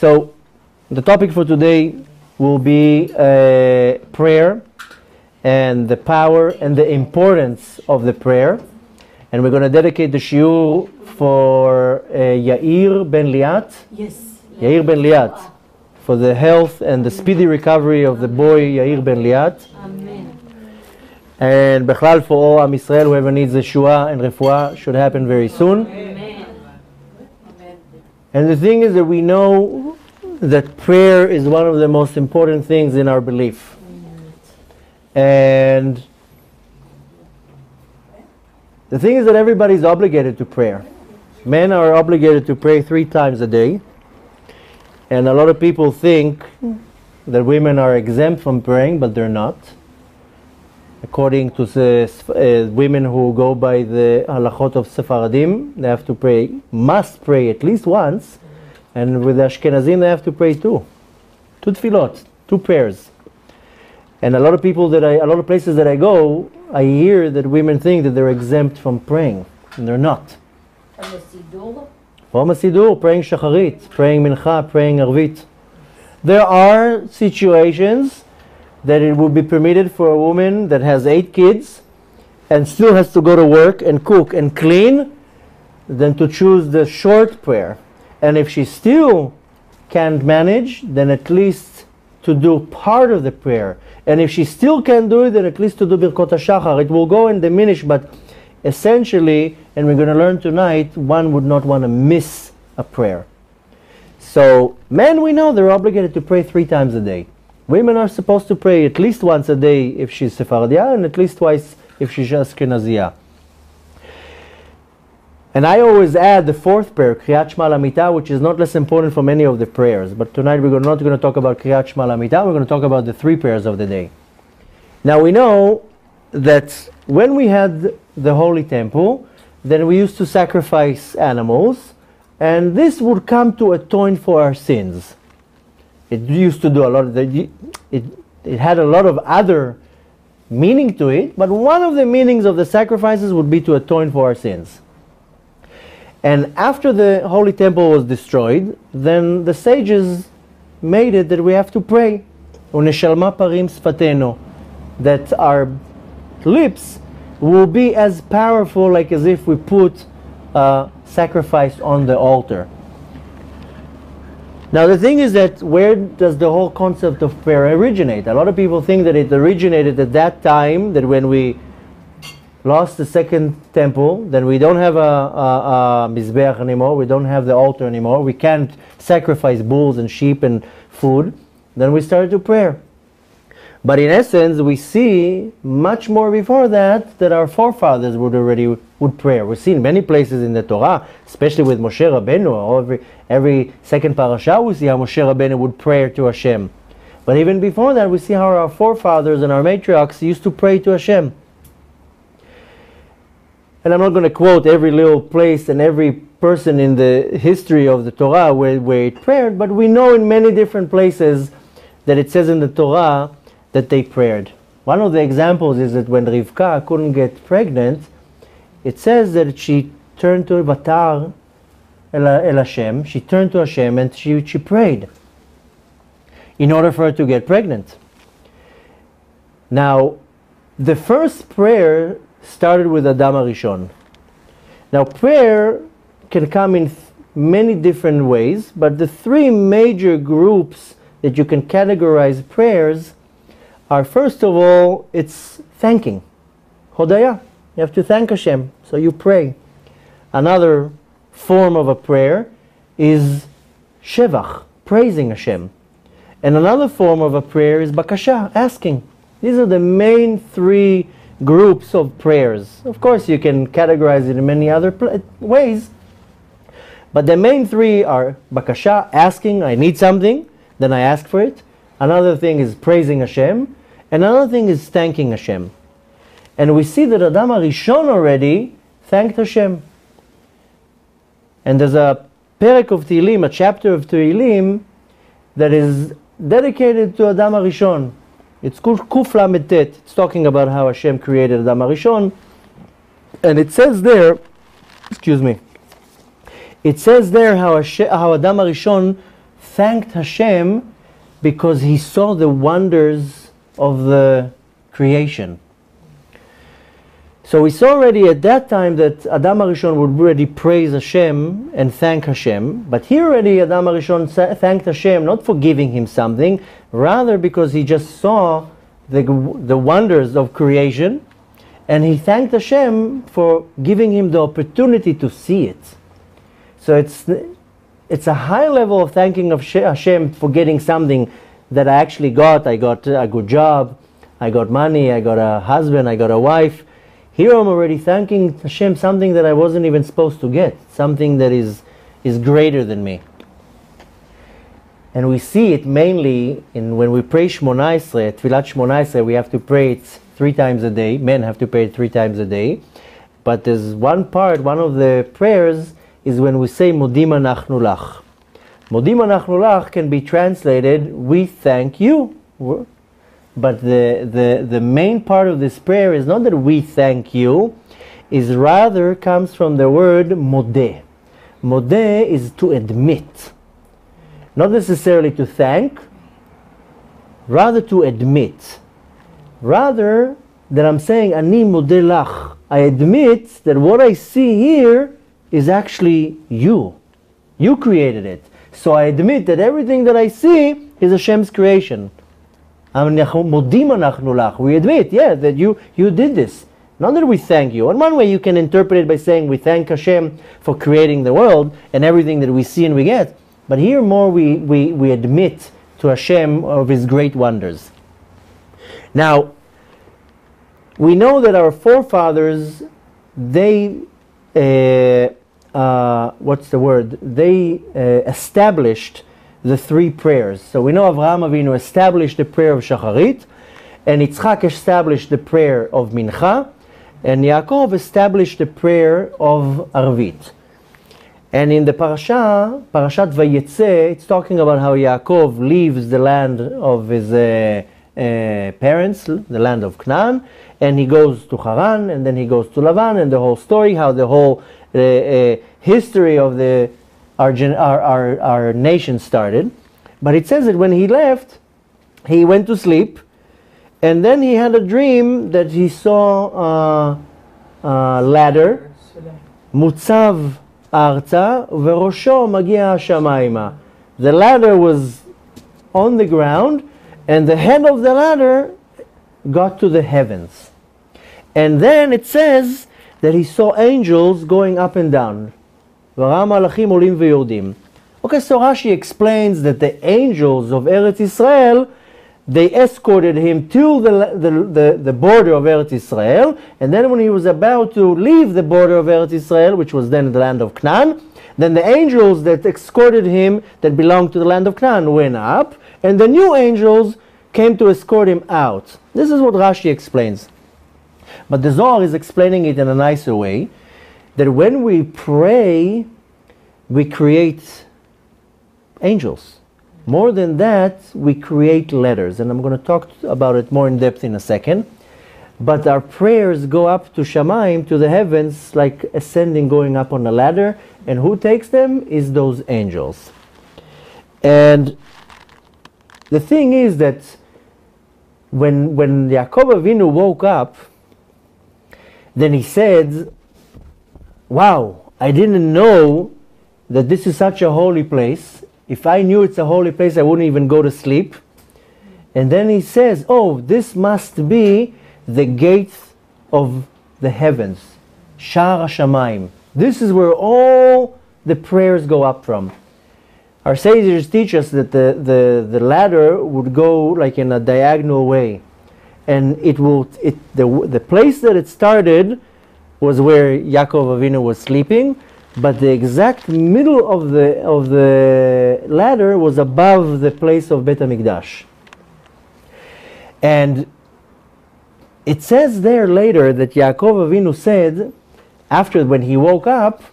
So, the topic for today will be uh, prayer and the power and the importance of the prayer. And we're going to dedicate the shiur for uh, Yair Ben Liat. Yes. Yair Ben Liat. For the health and the speedy recovery of the boy Yair Ben Liat. Amen. And בכלל for all Am Israel, whoever needs Yeshua and refuah should happen very soon. Amen. And the thing is that we know that prayer is one of the most important things in our belief. And the thing is that everybody's obligated to prayer. Men are obligated to pray three times a day. And a lot of people think that women are exempt from praying, but they're not. According to the uh, women who go by the halachot of Sephardim, they have to pray, must pray at least once. And with the Ashkenazim, they have to pray two, two tefillot, two prayers. And a lot of people that I, a lot of places that I go, I hear that women think that they're exempt from praying, and they're not. From a sidur? Praying shacharit, praying mincha, praying arvit. There are situations that it would be permitted for a woman that has eight kids and still has to go to work and cook and clean than to choose the short prayer. And if she still can't manage, then at least to do part of the prayer. And if she still can't do it, then at least to do Birkot HaShachar. It will go and diminish, but essentially, and we're going to learn tonight, one would not want to miss a prayer. So, men, we know they're obligated to pray three times a day. Women are supposed to pray at least once a day if she's Sephardiya and at least twice if she's Ashkenaziyah. And I always add the fourth prayer, Kriyat Shema Lamita, which is not less important from any of the prayers. But tonight we're not going to talk about Kriyat Shema Lamita, we're going to talk about the three prayers of the day. Now we know that when we had the Holy Temple, then we used to sacrifice animals, and this would come to atone for our sins. It used to do a lot of the, it, it had a lot of other meaning to it, but one of the meanings of the sacrifices would be to atone for our sins. And after the Holy Temple was destroyed, then the sages made it that we have to pray. That our lips will be as powerful like as if we put a sacrifice on the altar. Now the thing is that where does the whole concept of prayer originate? A lot of people think that it originated at that time, that when we lost the second temple, then we don't have a, a, a mizbeach anymore, we don't have the altar anymore, we can't sacrifice bulls and sheep and food, then we started to pray. But in essence, we see much more before that that our forefathers would already would pray. We see in many places in the Torah, especially with Moshe Rabbeinu, every, every second parasha we see how Moshe Rabbeinu would pray to Hashem. But even before that, we see how our forefathers and our matriarchs used to pray to Hashem. And I'm not going to quote every little place and every person in the history of the Torah where, where it prayed, but we know in many different places that it says in the Torah that they prayed. One of the examples is that when Rivka couldn't get pregnant, it says that she turned to Vatar El, El Hashem, she turned to Hashem and she, she prayed in order for her to get pregnant. Now, the first prayer started with Adam Arishon. Now, prayer can come in many different ways, but the three major groups that you can categorize prayers are first of all, it's thanking. Hodaya. You have to thank Hashem, so you pray. Another form of a prayer is Shevach, praising Hashem. And another form of a prayer is Bakasha, asking. These are the main three groups of prayers. Of course, you can categorize it in many other ways, but the main three are Bakasha, asking, I need something, then I ask for it. Another thing is praising Hashem, and another thing is thanking Hashem. And we see that Adam Arishon already thanked Hashem. And there's a perek of Tehillim, a chapter of Tehillim, that is dedicated to Adam Arishon. It's called Kuf It's talking about how Hashem created Adam Arishon. And it says there, excuse me, it says there how, Hashem, how Adam Arishon thanked Hashem because he saw the wonders of the creation. So we saw already at that time that Adam Arishon would already praise Hashem and thank Hashem, but here already Adam Arishon thanked Hashem not for giving him something, rather because he just saw the, the wonders of creation, and he thanked Hashem for giving him the opportunity to see it. So it's it's a high level of thanking of Hashem for getting something that I actually got. I got a good job, I got money, I got a husband, I got a wife. Here I'm already thanking Hashem something that I wasn't even supposed to get, something that is, is greater than me. And we see it mainly in when we pray Shmona Esrei, Tfilat Shmona Esrei, we have to pray it three times a day. Men have to pray it three times a day. But there's one part, one of the prayers is when we say Modim Anachnu Lach. Modim Anachnu Lach can be translated, we thank you. But the, the, the main part of this prayer is not that we thank you, is rather comes from the word modeh. Modeh is to admit. Not necessarily to thank, rather to admit. Rather that I'm saying, Ani modeh lach. I admit that what I see here is actually you. You created it. So I admit that everything that I see is Hashem's creation. We admit, yeah, that you, you did this. Not that we thank you. In one way, you can interpret it by saying we thank Hashem for creating the world and everything that we see and we get. But here more we, we, we admit to Hashem of His great wonders. Now, we know that our forefathers, they, uh, uh, what's the word? They uh, established the three prayers. So we know Avraham Avinu established the prayer of Shacharit, and Yitzchak established the prayer of Mincha, and Yaakov established the prayer of Arvit. And in the parasha, Parashat Vayetze, it's talking about how Yaakov leaves the land of his uh, uh, parents, the land of Canaan, and he goes to Haran, and then he goes to Lavan, and the whole story, how the whole uh, uh history of the our, our, our, our nation started. But it says that when he left, he went to sleep, and then he had a dream that he saw a, a ladder, arza, verosho magia shamaima. The ladder was on the ground, and the head of the ladder got to the heavens. And then it says that he saw angels going up and down. Okay, so Rashi explains that the angels of Eretz Israel, they escorted him to the, the, the, the, border of Eretz Israel, and then when he was about to leave the border of Eretz Israel, which was then the land of Canaan, then the angels that escorted him, that belonged to the land of Canaan, went up, and the new angels came to escort him out. This is what Rashi explains. But the Zohar is explaining it in a nicer way that when we pray, we create angels. More than that, we create letters, and I'm going to talk about it more in depth in a second. But our prayers go up to Shamaim, to the heavens, like ascending, going up on a ladder, and who takes them is those angels. And the thing is that when when Yaakov Avinu woke up, then he said, wow, I didn't know that this is such a holy place. If I knew it's a holy place, I wouldn't even go to sleep. And then he says, oh, this must be the gates of the heavens. Shara Shamaim. This is where all the prayers go up from. Our sages teach us that the, the, the ladder would go like in a diagonal way. And it will, it, the, the place that it started was where Yaakov Avinu was sleeping, but the exact middle of the of the ladder was above the place of Bet Hamikdash. And it says there later that Yaakov Avinu said, after when he woke up,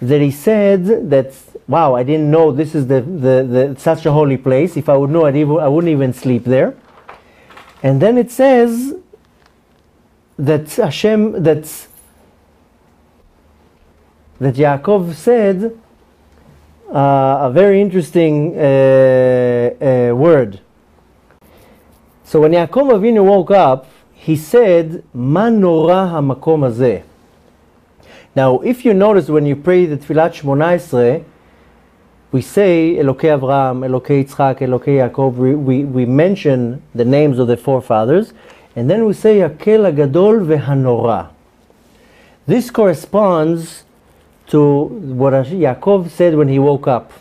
that he said that, wow, I didn't know this is the, the, the such a holy place. If I would know, I'd even, I wouldn't even sleep there. And then it says that Hashem, that that Yaakov said, uh, a very interesting uh, uh, word. So when Yaakov Avinu woke up, he said, "Ma nora hamakom hazeh." Now, if you notice when you pray the Tfilat Shmona we say Elokei Avraham, Elokei Yitzchak, Elokei Yaakov. We, we, we mention the names of the forefathers, and then we say Hakel Agadol veHanora. This corresponds to what Yaakov said when he woke up.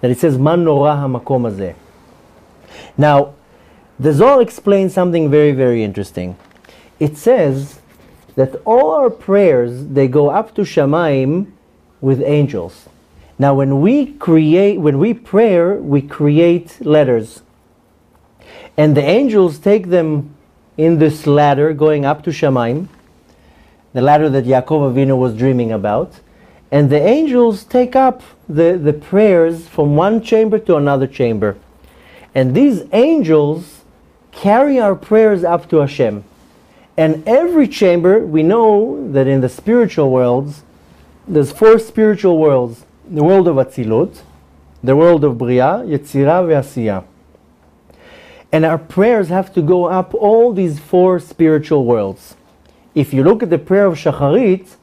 That it says Man Nora Hamakom Hazeh. Now, the Zohar explains something very, very interesting. It says that all our prayers they go up to Shamaim with angels. Now, when we create, when we pray, we create letters, and the angels take them in this ladder going up to Shamaim, the ladder that Yaakov Avinu was dreaming about, and the angels take up the, the prayers from one chamber to another chamber, and these angels carry our prayers up to Hashem. And every chamber, we know that in the spiritual worlds, there's four spiritual worlds the world of Atzilut, the world of Bria, Yetzirah, Ve'asiyah. And our prayers have to go up all these four spiritual worlds. If you look at the prayer of Shacharit,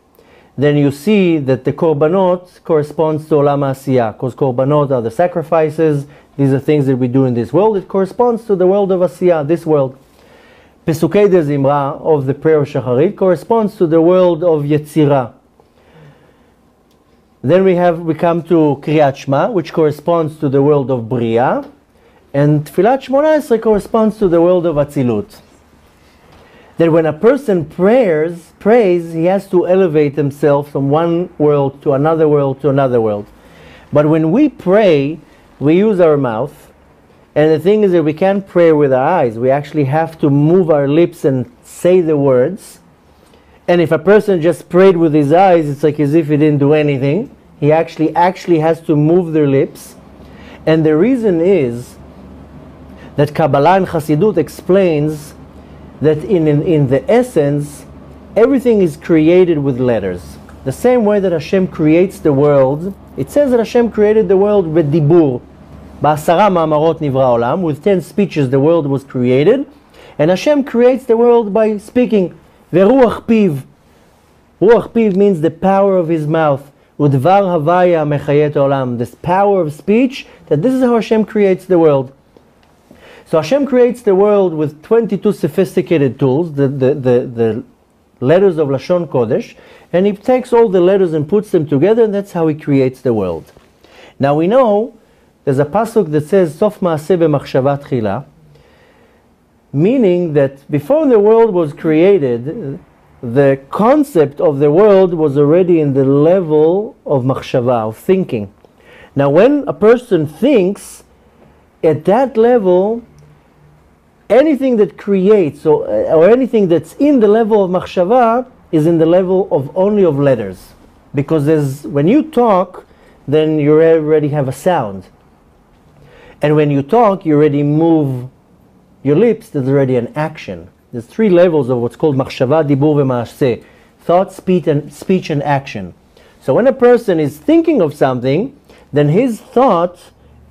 then you see that the korbanot corresponds to Olam Asiyah, because korbanot are the sacrifices, these are things that we do in this world. It corresponds to the world of Asiyah, this world. Pesukei de Zimra of the prayer of Shacharit corresponds to the world of Yetzirah. Then we have we come to Kriyat which corresponds to the world of Bria, and Tfilat Shmona corresponds to the world of Atzilut. That when a person prays, prays, he has to elevate himself from one world to another world to another world. But when we pray, we use our mouth, and the thing is that we can't pray with our eyes. We actually have to move our lips and say the words. And if a person just prayed with his eyes, it's like as if he didn't do anything. He actually actually has to move their lips. And the reason is that Kabbalah and Hasidut explains that in, in, in the essence, everything is created with letters. The same way that Hashem creates the world, it says that Hashem created the world with dibur. Ba'asara ma'amarot nivra olam, with ten speeches the world was created. And Hashem creates the world by speaking. Veruach piv. Ruach piv means the power of his mouth. Udvar havaya mechayet olam. This power of speech, that this is how Hashem creates the world. So Hashem creates the world with 22 sophisticated tools, the, the, the, the letters of Lashon Kodesh, and he takes all the letters and puts them together, and that's how he creates the world. Now we know there's a pasuk that says, Sof chila, meaning that before the world was created, the concept of the world was already in the level of machshava, of thinking. Now, when a person thinks, at that level, anything that creates or, uh, or anything that's in the level of machshava is in the level of only of letters. Because there's, when you talk, then you already have a sound. And when you talk, you already move your lips, there's already an action. There's three levels of what's called machshava, dibur, v'maaseh. Thought, speech and, speech and action. So when a person is thinking of something, then his thought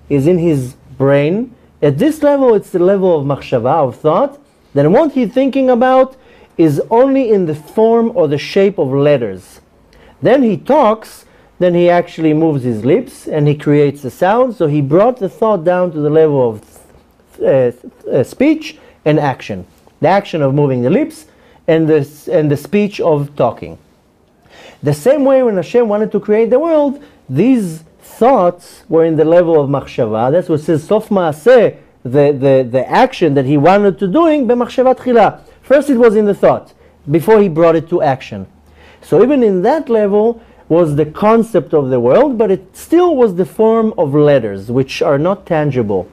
is in his brain. At this level, it's the level of machshava, of thought. Then what he's thinking about is only in the form or the shape of letters. Then he talks, then he actually moves his lips and he creates the sound. So he brought the thought down to the level of uh, uh, speech and action. The action of moving the lips and the, and the speech of talking. The same way when Hashem wanted to create the world, these thoughts were in the level of machshava. That's what says sof maaseh, the, the, the action that he wanted to doing, b'machshava tchila. First it was in the thought, before he brought it to action. So even in that level was the concept of the world, but it still was the form of letters, which are not tangible.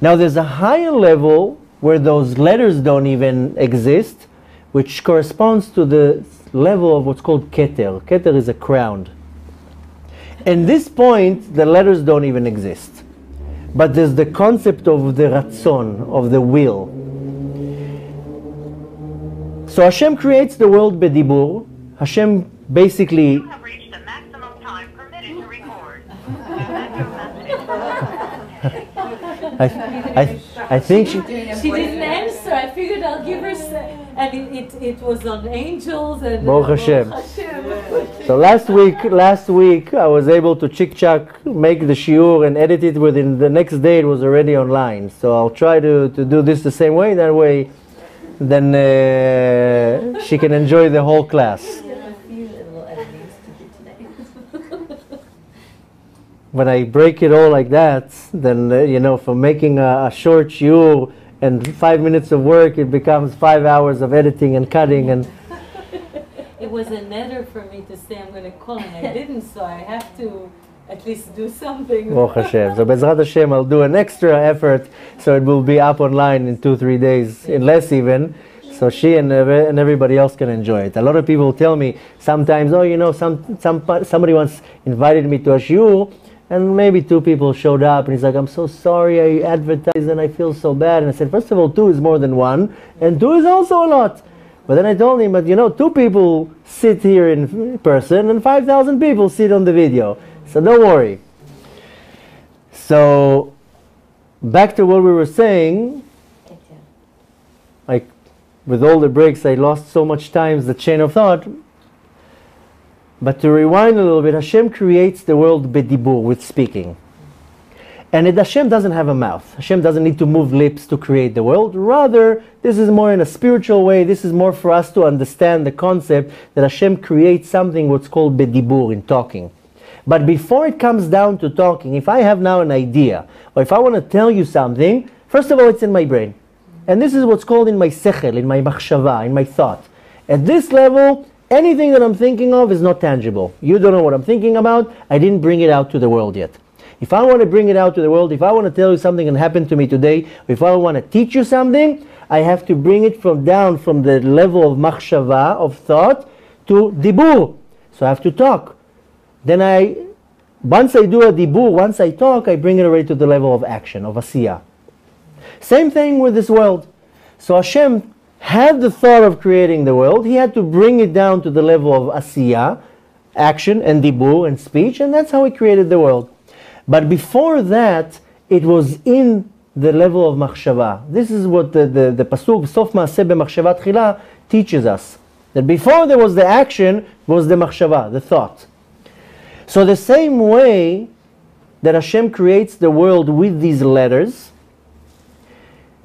Now there's a higher level where those letters don't even exist, which corresponds to the level of what's called keter. Keter is a crown. In this point, the letters don't even exist. But there's the concept of the ratzon, of the will. So Hashem creates the world bedibur. Hashem basically You have reached the maximum time permitted to record. I, I, I think she, She didn't answer. I figured I'll give her, se- and it, it, it was on angels and. Baruch Hashem. Hashem. So last week, last week I was able to chick chack make the shiur and edit it within the next day. It was already online. So I'll try to, to do this the same way. That way, then uh, she can enjoy the whole class. When I break it all like that, then uh, you know, for making a, a short shiur and five minutes of work, it becomes five hours of editing and cutting and. It was a neder for me to say I'm going to call, and I didn't, so I have to at least do something. Baruch Hashem. So Bezrat Hashem, I'll do an extra effort so it will be up online in two, three days, in less even, so she and, and everybody else can enjoy it. A lot of people tell me sometimes, oh, you know, some, some, somebody once invited me to a shiur, and maybe two people showed up, and he's like, I'm so sorry, I advertised and I feel so bad. And I said, first of all, two is more than one, and two is also a lot. But then I told him, but you know, two people sit here in person, and 5,000 people sit on the video. So don't worry. So, back to what we were saying, like with all the breaks, I lost so much times the chain of thought. But to rewind a little bit, Hashem creates the world bedibur, with speaking. And it, Hashem doesn't have a mouth. Hashem doesn't need to move lips to create the world. Rather, this is more in a spiritual way. This is more for us to understand the concept that Hashem creates something what's called bedibur, in talking. But before it comes down to talking, if I have now an idea, or if I want to tell you something, first of all, it's in my brain. And this is what's called in my sechel, in my machshava, in my thought. At this level, anything that I'm thinking of is not tangible. You don't know what I'm thinking about. I didn't bring it out to the world yet. If I want to bring it out to the world, if I want to tell you something that happened to me today, if I want to teach you something, I have to bring it from down from the level of machshava, of thought, to dibur. So I have to talk. Then I, once I do a dibur, once I talk, I bring it already to the level of action, of asiyah. Same thing with this world. So Hashem had the thought of creating the world. He had to bring it down to the level of asiyah, action and dibu and speech, and that's how he created the world. But before that, it was in the level of machshava. This is what the, the, the pasuk, sof maaseh tchila, teaches us. That before there was the action, was the machshava, the thought. So the same way that Hashem creates the world with these letters,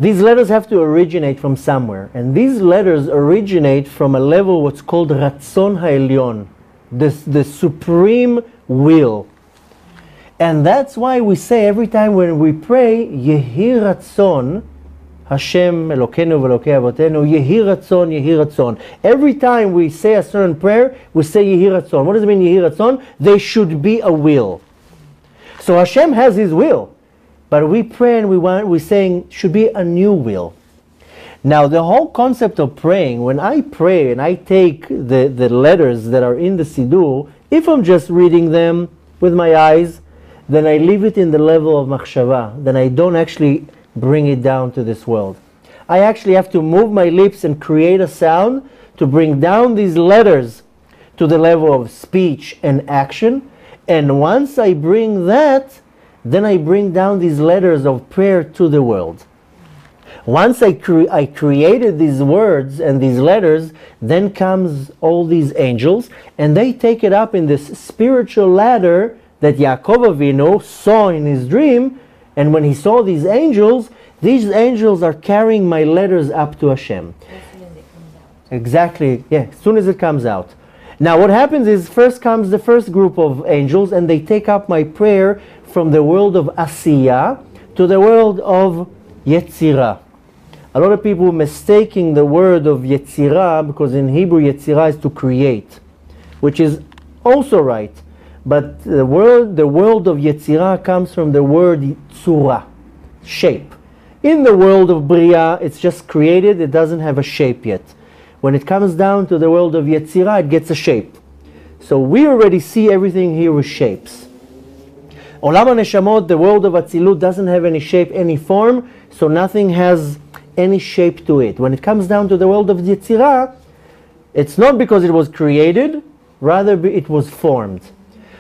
these letters have to originate from somewhere. And these letters originate from a level what's called Ratzon HaElyon, the, the supreme will. And that's why we say every time when we pray, Yehi Ratzon, Hashem Elokeinu v'Elokei Avotenu, Yehi Ratzon, Yehi Ratzon. Every time we say a certain prayer, we say Yehi Ratzon. What does it mean Yehi Ratzon? There should be a will. So Hashem has His will. But we pray and we want, we're saying, should be a new will. Now, the whole concept of praying, when I pray and I take the, the letters that are in the Siddur, if I'm just reading them with my eyes, then I leave it in the level of machshava. Then I don't actually bring it down to this world. I actually have to move my lips and create a sound to bring down these letters to the level of speech and action. And once I bring that, then I bring down these letters of prayer to the world. Once I, cre- I created these words and these letters, then comes all these angels, and they take it up in this spiritual ladder that Yaakov Avinu saw in his dream. And when he saw these angels, these angels are carrying my letters up to Hashem. Exactly, yeah, as soon as it comes out. Now, what happens is first comes the first group of angels, and they take up my prayer from the world of Asiya to the world of Yetzirah. A lot of people mistaking the word of Yetzirah because in Hebrew Yetzirah is to create, which is also right. But the world, the world of Yetzirah comes from the word Tzura, shape. In the world of Bria, it's just created, it doesn't have a shape yet. When it comes down to the world of Yetzirah, it gets a shape. So we already see everything here with shapes. Olam HaNeshamot, the world of Atzilut, doesn't have any shape, any form, so nothing has any shape to it. When it comes down to the world of Yetzirah, it's not because it was created, rather it was formed.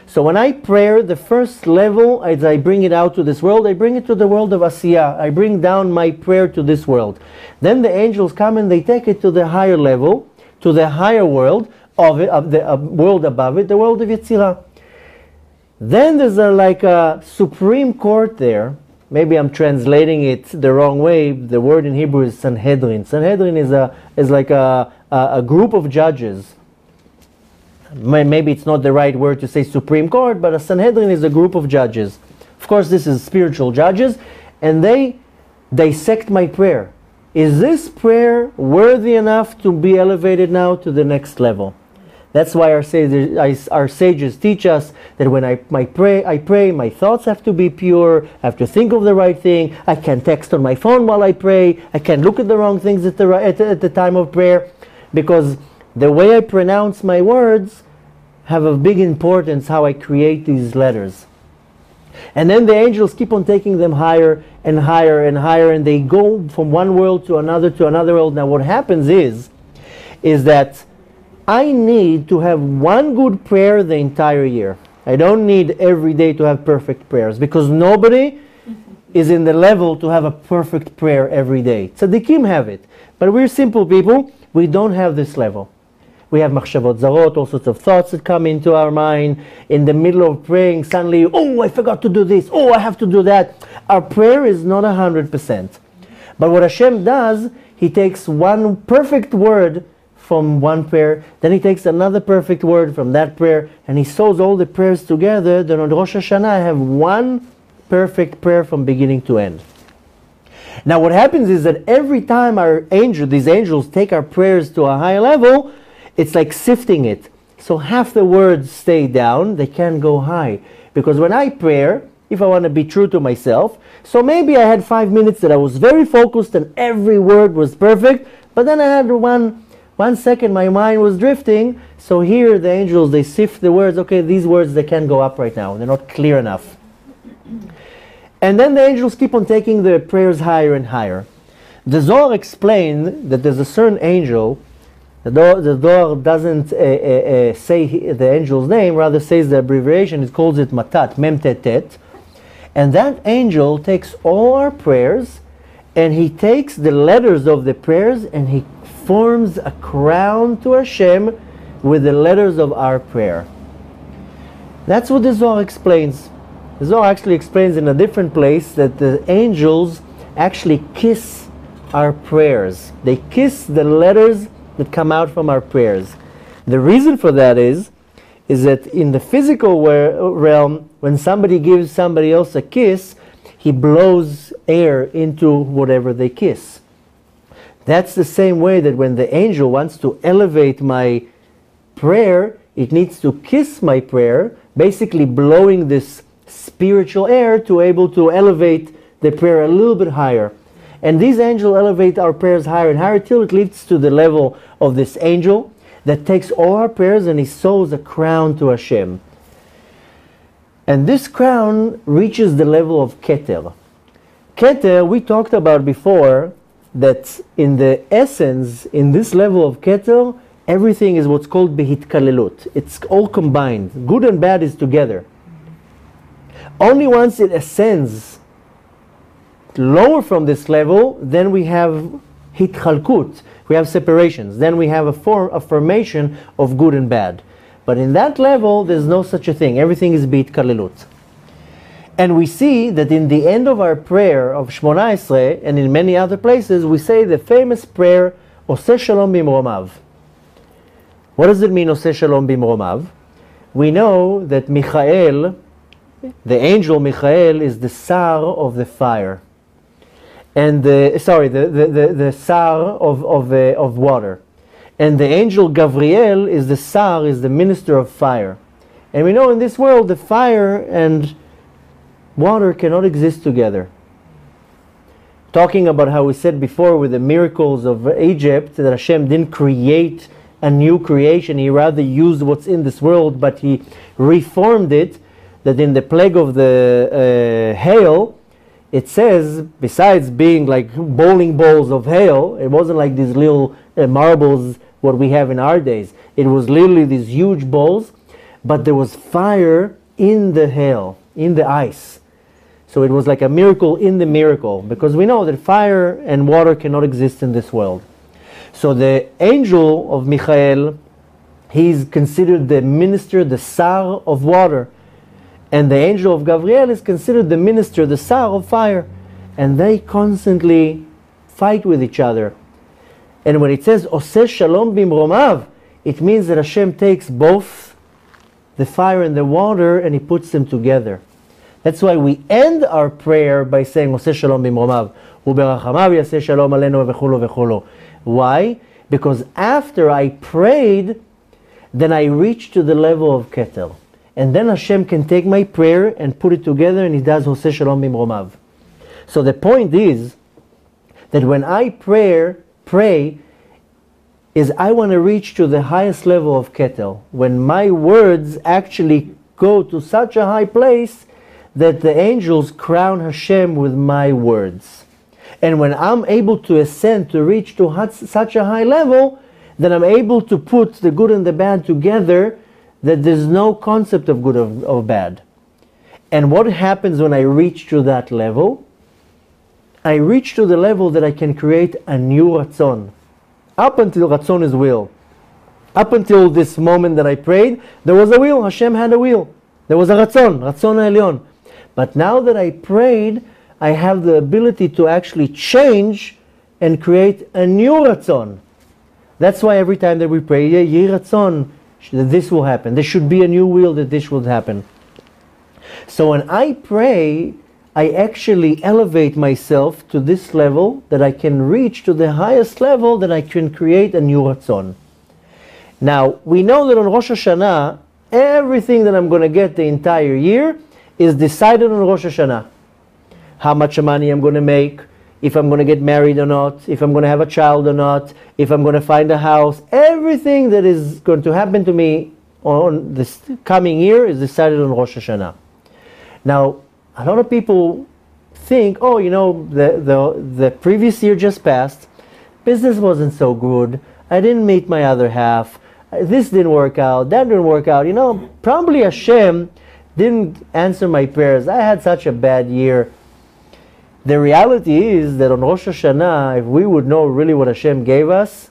So when I pray, the first level, as I bring it out to this world, I bring it to the world of Asiya. I bring down my prayer to this world. Then the angels come and they take it to the higher level, to the higher world of it, of the world above it, the world of Yetzirah. Then there's a, like a supreme court there. Maybe I'm translating it the wrong way. The word in Hebrew is Sanhedrin. Sanhedrin is a is like a, a, a group of judges. Maybe it's not the right word to say supreme court, but a Sanhedrin is a group of judges. Of course, this is spiritual judges, and they dissect my prayer. Is this prayer worthy enough to be elevated now to the next level? That's why our sages, our sages teach us that when I, my pray, I pray, my thoughts have to be pure. I have to think of the right thing. I can't text on my phone while I pray. I can't look at the wrong things at the, at, at the time of prayer, because the way I pronounce my words have a big importance how I create these letters. And then the angels keep on taking them higher and higher and higher, and they go from one world to another to another world. Now, what happens is, is that I need to have one good prayer the entire year. I don't need every day to have perfect prayers because nobody mm-hmm. is in the level to have a perfect prayer every day. Tzaddikim have it, but we're simple people. We don't have this level. We have machshavot zarot, all sorts of thoughts that come into our mind. In the middle of praying, suddenly, oh, I forgot to do this. Oh, I have to do that. Our prayer is not a hundred percent. But what Hashem does, He takes one perfect word from one prayer, then He takes another perfect word from that prayer, and He sews all the prayers together. Then on Rosh Hashanah, I have one perfect prayer from beginning to end. Now, what happens is that every time our angel, these angels take our prayers to a higher level, it's like sifting it. So half the words stay down, they can't go high. Because when I pray, if I want to be true to myself, so maybe I had five minutes that I was very focused and every word was perfect, but then I had one one second my mind was drifting. So here the angels they sift the words, okay, these words they can't go up right now, they're not clear enough. And then the angels keep on taking the prayers higher and higher. The Zohar explained that there's a certain angel, the Zohar, the Zohar doesn't uh, uh, uh, say he- the angel's name, rather says the abbreviation, it calls it Matat, Mem Tet Tet. And that angel takes all our prayers and he takes the letters of the prayers and he forms a crown to Hashem with the letters of our prayer. That's what the Zohar explains. The Zohar actually explains in a different place that the angels actually kiss our prayers. They kiss the letters that come out from our prayers. The reason for that is, is that in the physical realm, when somebody gives somebody else a kiss, he blows air into whatever they kiss. That's the same way that when the angel wants to elevate my prayer, it needs to kiss my prayer, basically blowing this spiritual air to able to elevate the prayer a little bit higher. And these angels elevate our prayers higher and higher till it leads to the level of this angel that takes all our prayers and he sews a crown to Hashem. And this crown reaches the level of Keter. Keter, we talked about before that in the essence, in this level of Keter, everything is what's called Behitkalelut. It's all combined. Good and bad is together. Only once it ascends lower from this level, then we have Hitchalkut. We have separations. Then we have a, form, a formation of good and bad. But in that level, there's no such a thing. Everything is Behitkalelut. And we see that in the end of our prayer of Shmona Esrei and in many other places, we say the famous prayer, Oseh Shalom Bimromav. What does it mean, Oseh Shalom Bimromav? We know that Michael, the angel Michael, is the Sar of the fire. And the, sorry, the, the, the, the Sar of, of, uh, of water. And the angel Gabriel is the Sar, is the minister of fire. And we know in this world the fire and water cannot exist together. Talking about how we said before with the miracles of Egypt that Hashem didn't create a new creation, He rather used what's in this world, but He reformed it. That in the plague of the uh, hail, it says, besides being like bowling balls of hail, it wasn't like these little uh, marbles what we have in our days. It was literally these huge balls, but there was fire in the hail, in the ice. So it was like a miracle in the miracle, because we know that fire and water cannot exist in this world. So the angel of Michael, he's considered the minister, the sar of water. And the angel of Gabriel is considered the minister, the sar of fire. And they constantly fight with each other. And when it says Oseh Shalom Bimromav, it means that Hashem takes both the fire and the water and he puts them together. That's why we end our prayer by saying, עושה שלום במרומיו, וברחמיו יעשה שלום עלינו וכולו וכולו. Why? Because after I prayed, then I reached to the level of Keter. And then Hashem can take my prayer and put it together and he does עושה שלום במרומיו. So the point is that when I pray, pray, is I want to reach to the highest level of Keter. When my words actually go to such a high place, that the angels crown Hashem with my words. And when I'm able to ascend, to reach to such a high level, then I'm able to put the good and the bad together, that there's no concept of good or, or bad. And what happens when I reach to that level? I reach to the level that I can create a new Ratzon. Up until Ratzon is will. Up until this moment that I prayed, there was a will. Hashem had a will. There was a Ratzon, Ratzon Elyon. But now that I prayed, I have the ability to actually change and create a new ratzon. That's why every time that we pray, Yeh ratzon, that this will happen. There should be a new will that this will happen. So when I pray, I actually elevate myself to this level that I can reach to the highest level that I can create a new ratzon. Now, we know that on Rosh Hashanah, everything that I'm going to get the entire year is decided on Rosh Hashanah how much money I'm going to make, if I'm going to get married or not, if I'm going to have a child or not, if I'm going to find a house. Everything that is going to happen to me on this coming year is decided on Rosh Hashanah. Now, a lot of people think, oh, you know, the, the, the previous year just passed, business wasn't so good, I didn't meet my other half, this didn't work out, that didn't work out. You know, probably Hashem didn't answer my prayers. I had such a bad year. The reality is that on Rosh Hashanah, if we would know really what Hashem gave us,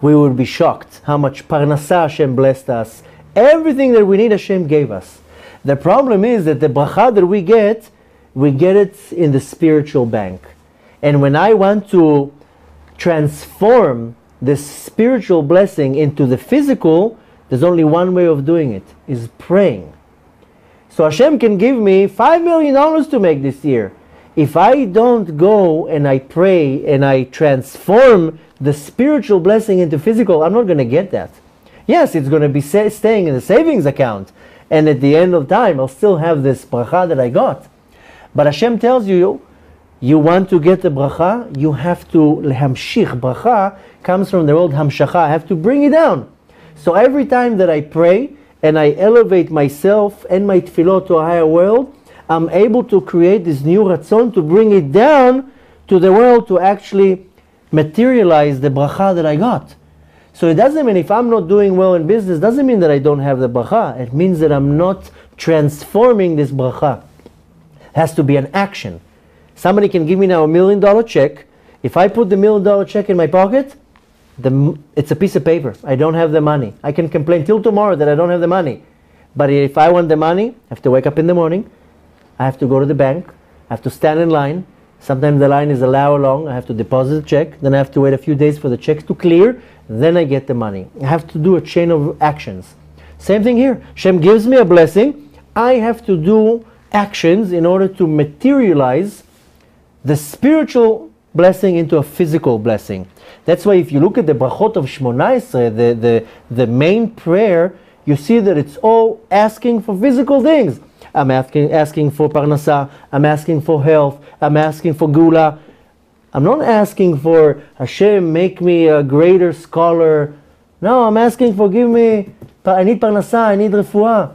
we would be shocked how much parnasa Hashem blessed us. Everything that we need, Hashem gave us. The problem is that the bracha that we get, we get it in the spiritual bank. And when I want to transform the spiritual blessing into the physical, there's only one way of doing it, is praying. So Hashem can give me $5 million to make this year if I don't go and I pray and I transform the spiritual blessing into physical, I'm not going to get that. Yes, it's going to be staying in the savings account, and at the end of time, I'll still have this bracha that I got. But Hashem tells you, you want to get the bracha, you have to hamshich. Bracha comes from the word hamshacha. I have to bring it down. So every time that I pray and I elevate myself and my tefillot to a higher world, I'm able to create this new ratzon to bring it down to the world to actually materialize the bracha that I got. So it doesn't mean if I'm not doing well in business, doesn't mean that I don't have the bracha. It means that I'm not transforming this bracha. It has to be an action. Somebody can give me now a million dollar check. If I put the million dollar check in my pocket, the, it's a piece of paper. I don't have the money. I can complain till tomorrow that I don't have the money. But if I want the money, I have to wake up in the morning, I have to go to the bank, I have to stand in line. Sometimes the line is an hour long. I have to deposit the check. Then I have to wait a few days for the check to clear. Then I get the money. I have to do a chain of actions. Same thing here. Shem gives me a blessing. I have to do actions in order to materialize the spiritual blessing into a physical blessing. That's why if you look at the brachot of Shmona Esrei, the, the, the main prayer, you see that it's all asking for physical things. I'm asking, asking for parnasa, I'm asking for health, I'm asking for gula. I'm not asking for Hashem, make me a greater scholar. No, I'm asking for give me, I need parnasa, I need refuah.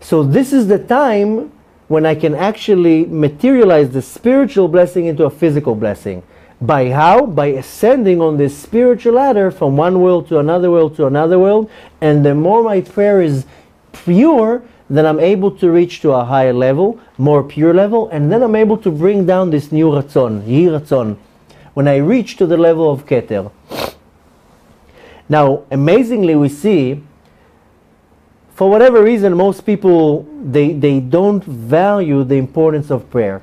So this is the time when I can actually materialize the spiritual blessing into a physical blessing. By how? By ascending on this spiritual ladder from one world to another world to another world. And the more my prayer is pure, then I'm able to reach to a higher level, more pure level, and then I'm able to bring down this new ratzon, yi ratzon, when I reach to the level of keter. Now, amazingly, we see, for whatever reason, most people they, they don't value the importance of prayer.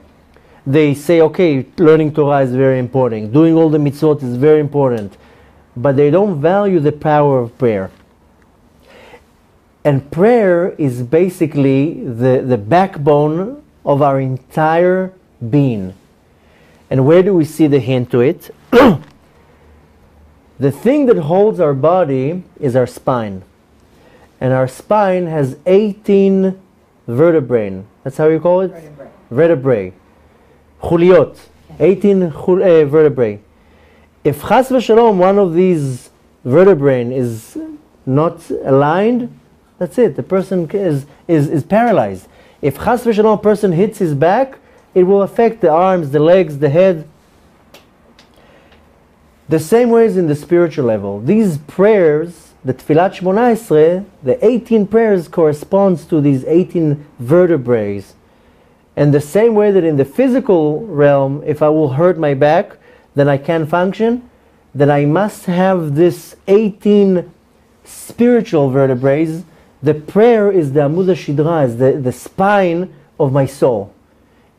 They say, okay, learning Torah is very important, doing all the mitzvot is very important, but they don't value the power of prayer. And prayer is basically the, the backbone of our entire being. And where do we see the hint to it? the thing that holds our body is our spine. And our spine has 18 vertebrae. That's how you call it? Vertebrae. Vertebrae. Chuliot. 18 chul- uh, vertebrae. If chas v'shalom, one of these vertebrae is not aligned, that's it. The person is, is, is paralyzed. If chas v'shalom, a person hits his back, it will affect the arms, the legs, the head. The same way as in the spiritual level. These prayers, the Tfilat Shmona Esrei, the 18 prayers corresponds to these 18 vertebrae. And the same way that in the physical realm, if I will hurt my back, then I can function, then I must have this 18 spiritual vertebrae. The prayer is the Amud Shidra, is the, the spine of my soul.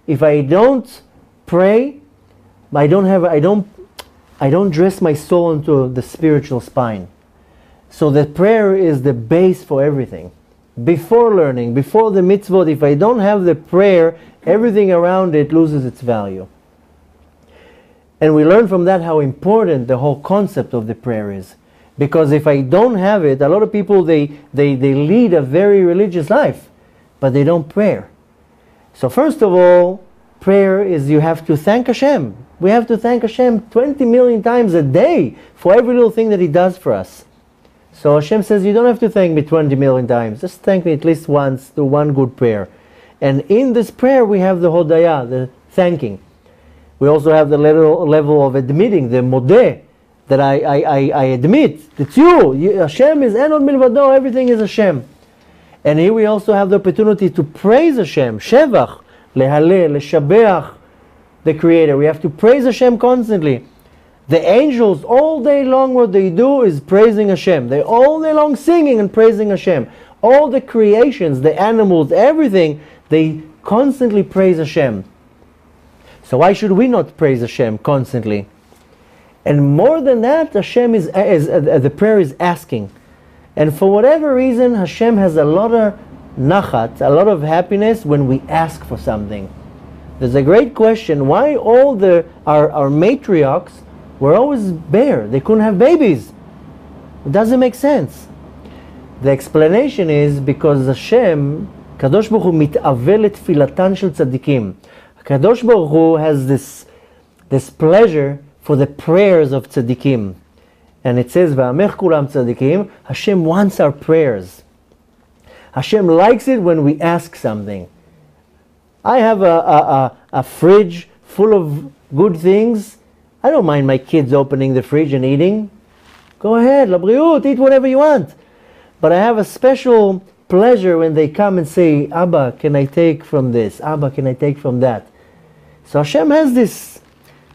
If I don't pray, I don't have, I don't, I don't dress my soul into the spiritual spine. So the prayer is the base for everything. Before learning, before the mitzvot, if I don't have the prayer, everything around it loses its value. And we learn from that how important the whole concept of the prayer is. Because if I don't have it, a lot of people they, they, they lead a very religious life, but they don't pray. So first of all, prayer is you have to thank Hashem. We have to thank Hashem 20 million times a day for every little thing that He does for us. So Hashem says, you don't have to thank me 20 million times. Just thank me at least once, do one good prayer. And in this prayer we have the hodaya, the thanking. We also have the level, level of admitting, the modeh, that I, I, I, I admit, it's you. you. Hashem is ein od milvado, everything is Hashem. And here we also have the opportunity to praise Hashem, shevach, lehalel, leshabeach, the Creator. We have to praise Hashem constantly. The angels, all day long, what they do is praising Hashem. They all day long singing and praising Hashem. All the creations, the animals, everything, they constantly praise Hashem. So why should we not praise Hashem constantly? And more than that, Hashem is, is uh, the prayer is asking. And for whatever reason, Hashem has a lot of nachat, a lot of happiness when we ask for something. There's a great question, why all the our, our matriarchs were always bare? They couldn't have babies. It doesn't make sense. The explanation is because Hashem, Kadosh Baruch Hu מתאבל לתפילתן של צדיקים. Kadosh Baruch Hu has this, this pleasure for the prayers of tzaddikim. And it says, "Va'amech kulam tzaddikim." Hashem wants our prayers. Hashem likes it when we ask something. I have a, a, a, a fridge full of good things. I don't mind my kids opening the fridge and eating. Go ahead, labriut, eat whatever you want. But I have a special pleasure when they come and say, Abba, can I take from this? Abba, can I take from that? So Hashem has this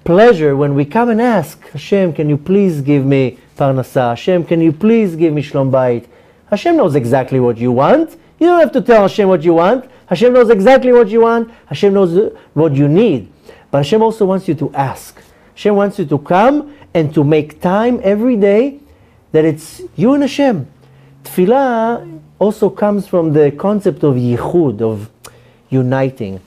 pleasure when we come and ask, Hashem, can you please give me parnasa? Hashem, can you please give me shlom bayit? Hashem knows exactly what you want. You don't have to tell Hashem what you want. Hashem knows exactly what you want. Hashem knows what you need. But Hashem also wants you to ask. Hashem wants you to come and to make time every day that it's you and Hashem. Tefillah also comes from the concept of yichud, of uniting.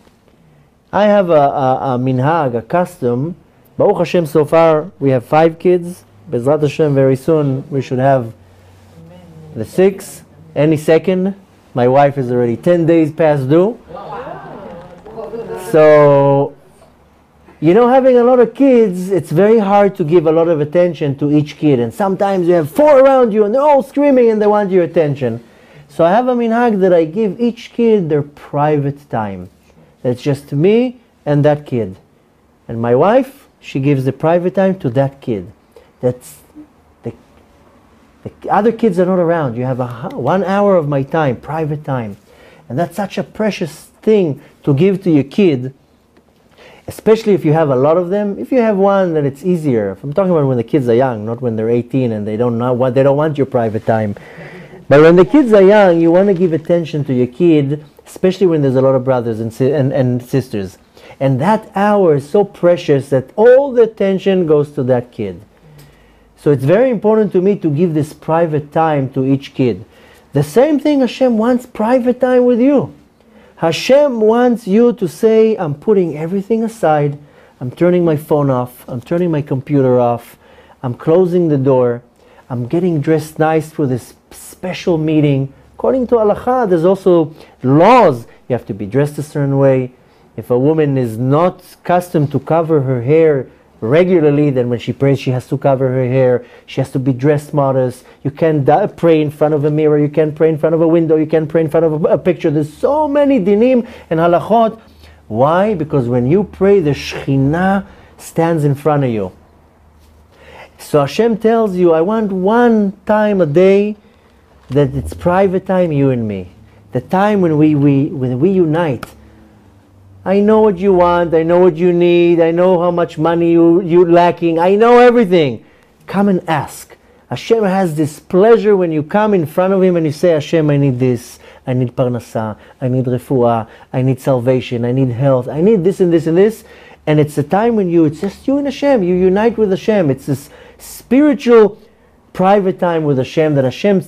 I have a, a, a minhag, a custom. Baruch Hashem, so far we have five kids. Bezrat Hashem, very soon we should have the six. Any second. My wife is already 10 days past due. So, you know, having a lot of kids, it's very hard to give a lot of attention to each kid. And sometimes you have four around you and they're all screaming and they want your attention. So I have a minhag that I give each kid their private time. That's just me and that kid. And my wife, she gives the private time to that kid. That's the, The other kids are not around. You have a, one hour of my time, private time. And that's such a precious thing to give to your kid, especially if you have a lot of them. If you have one, then it's easier. I'm talking about when the kids are young, not when they're 18 and they don't know what they don't want your private time. But when the kids are young, you want to give attention to your kid, especially when there's a lot of brothers and, si- and, and sisters. And that hour is so precious that all the attention goes to that kid. So it's very important to me to give this private time to each kid. The same thing Hashem wants private time with you. Hashem wants you to say, I'm putting everything aside, I'm turning my phone off, I'm turning my computer off, I'm closing the door, I'm getting dressed nice for this special meeting. According to Allah, there's also laws. You have to be dressed a certain way. If a woman is not accustomed to cover her hair regularly, then when she prays, she has to cover her hair. She has to be dressed modest. You can't pray in front of a mirror. You can't pray in front of a window. You can't pray in front of a, picture. There's so many dinim and halachot. Why? Because when you pray, the Shekhinah stands in front of you. So Hashem tells you, I want one time a day that it's private time, you and me. The time when we, we, when we unite. I know what you want, I know what you need, I know how much money you, you're lacking, I know everything. Come and ask. Hashem has this pleasure when you come in front of Him and you say, Hashem, I need this, I need parnasa, I need refuah, I need salvation, I need health, I need this and this and this. And it's a time when you, it's just you and Hashem, you unite with Hashem. It's this spiritual, private time with Hashem that Hashem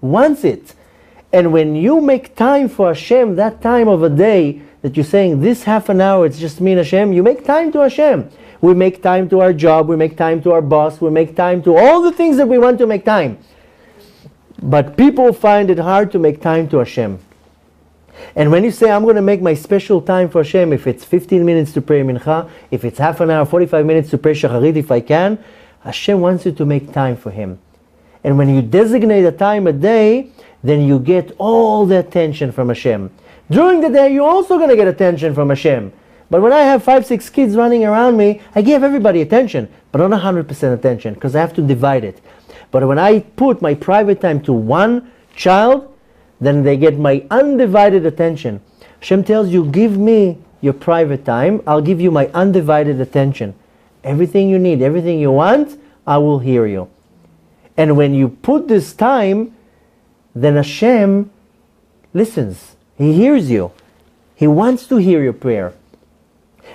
wants it. And when you make time for Hashem, that time of a day that you're saying this half an hour, it's just me and Hashem, you make time to Hashem. We make time to our job, we make time to our boss, we make time to all the things that we want to make time. But people find it hard to make time to Hashem. And when you say, I'm going to make my special time for Hashem, if it's 15 minutes to pray Mincha, if it's half an hour, 45 minutes to pray Shacharit, if I can, Hashem wants you to make time for Him. And when you designate a time a day, then you get all the attention from Hashem. During the day, you're also going to get attention from Hashem. But when I have five, six kids running around me, I give everybody attention, but not 100% attention, because I have to divide it. But when I put my private time to one child, then they get my undivided attention. Hashem tells you, give me your private time, I'll give you my undivided attention. Everything you need, everything you want, I will hear you. And when you put this time, then Hashem listens. He hears you. He wants to hear your prayer.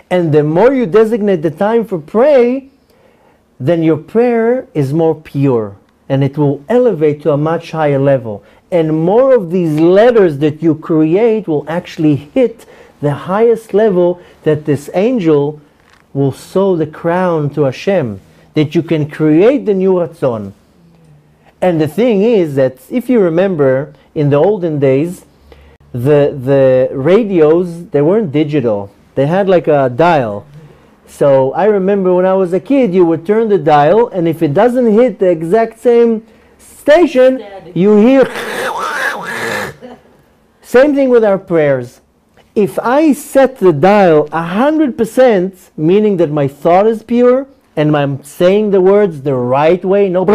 And the more you designate the time for pray, then your prayer is more pure and it will elevate to a much higher level. And more of these letters that you create will actually hit the highest level that this angel will sew the crown to Hashem, that you can create the new Ratzon. And the thing is that if you remember in the olden days, the, the radios, they weren't digital. They had like a dial. So I remember when I was a kid, you would turn the dial, and if it doesn't hit the exact same station, you hear. Same thing with our prayers. If I set the dial 100%, meaning that my thought is pure, and I'm saying the words the right way, no.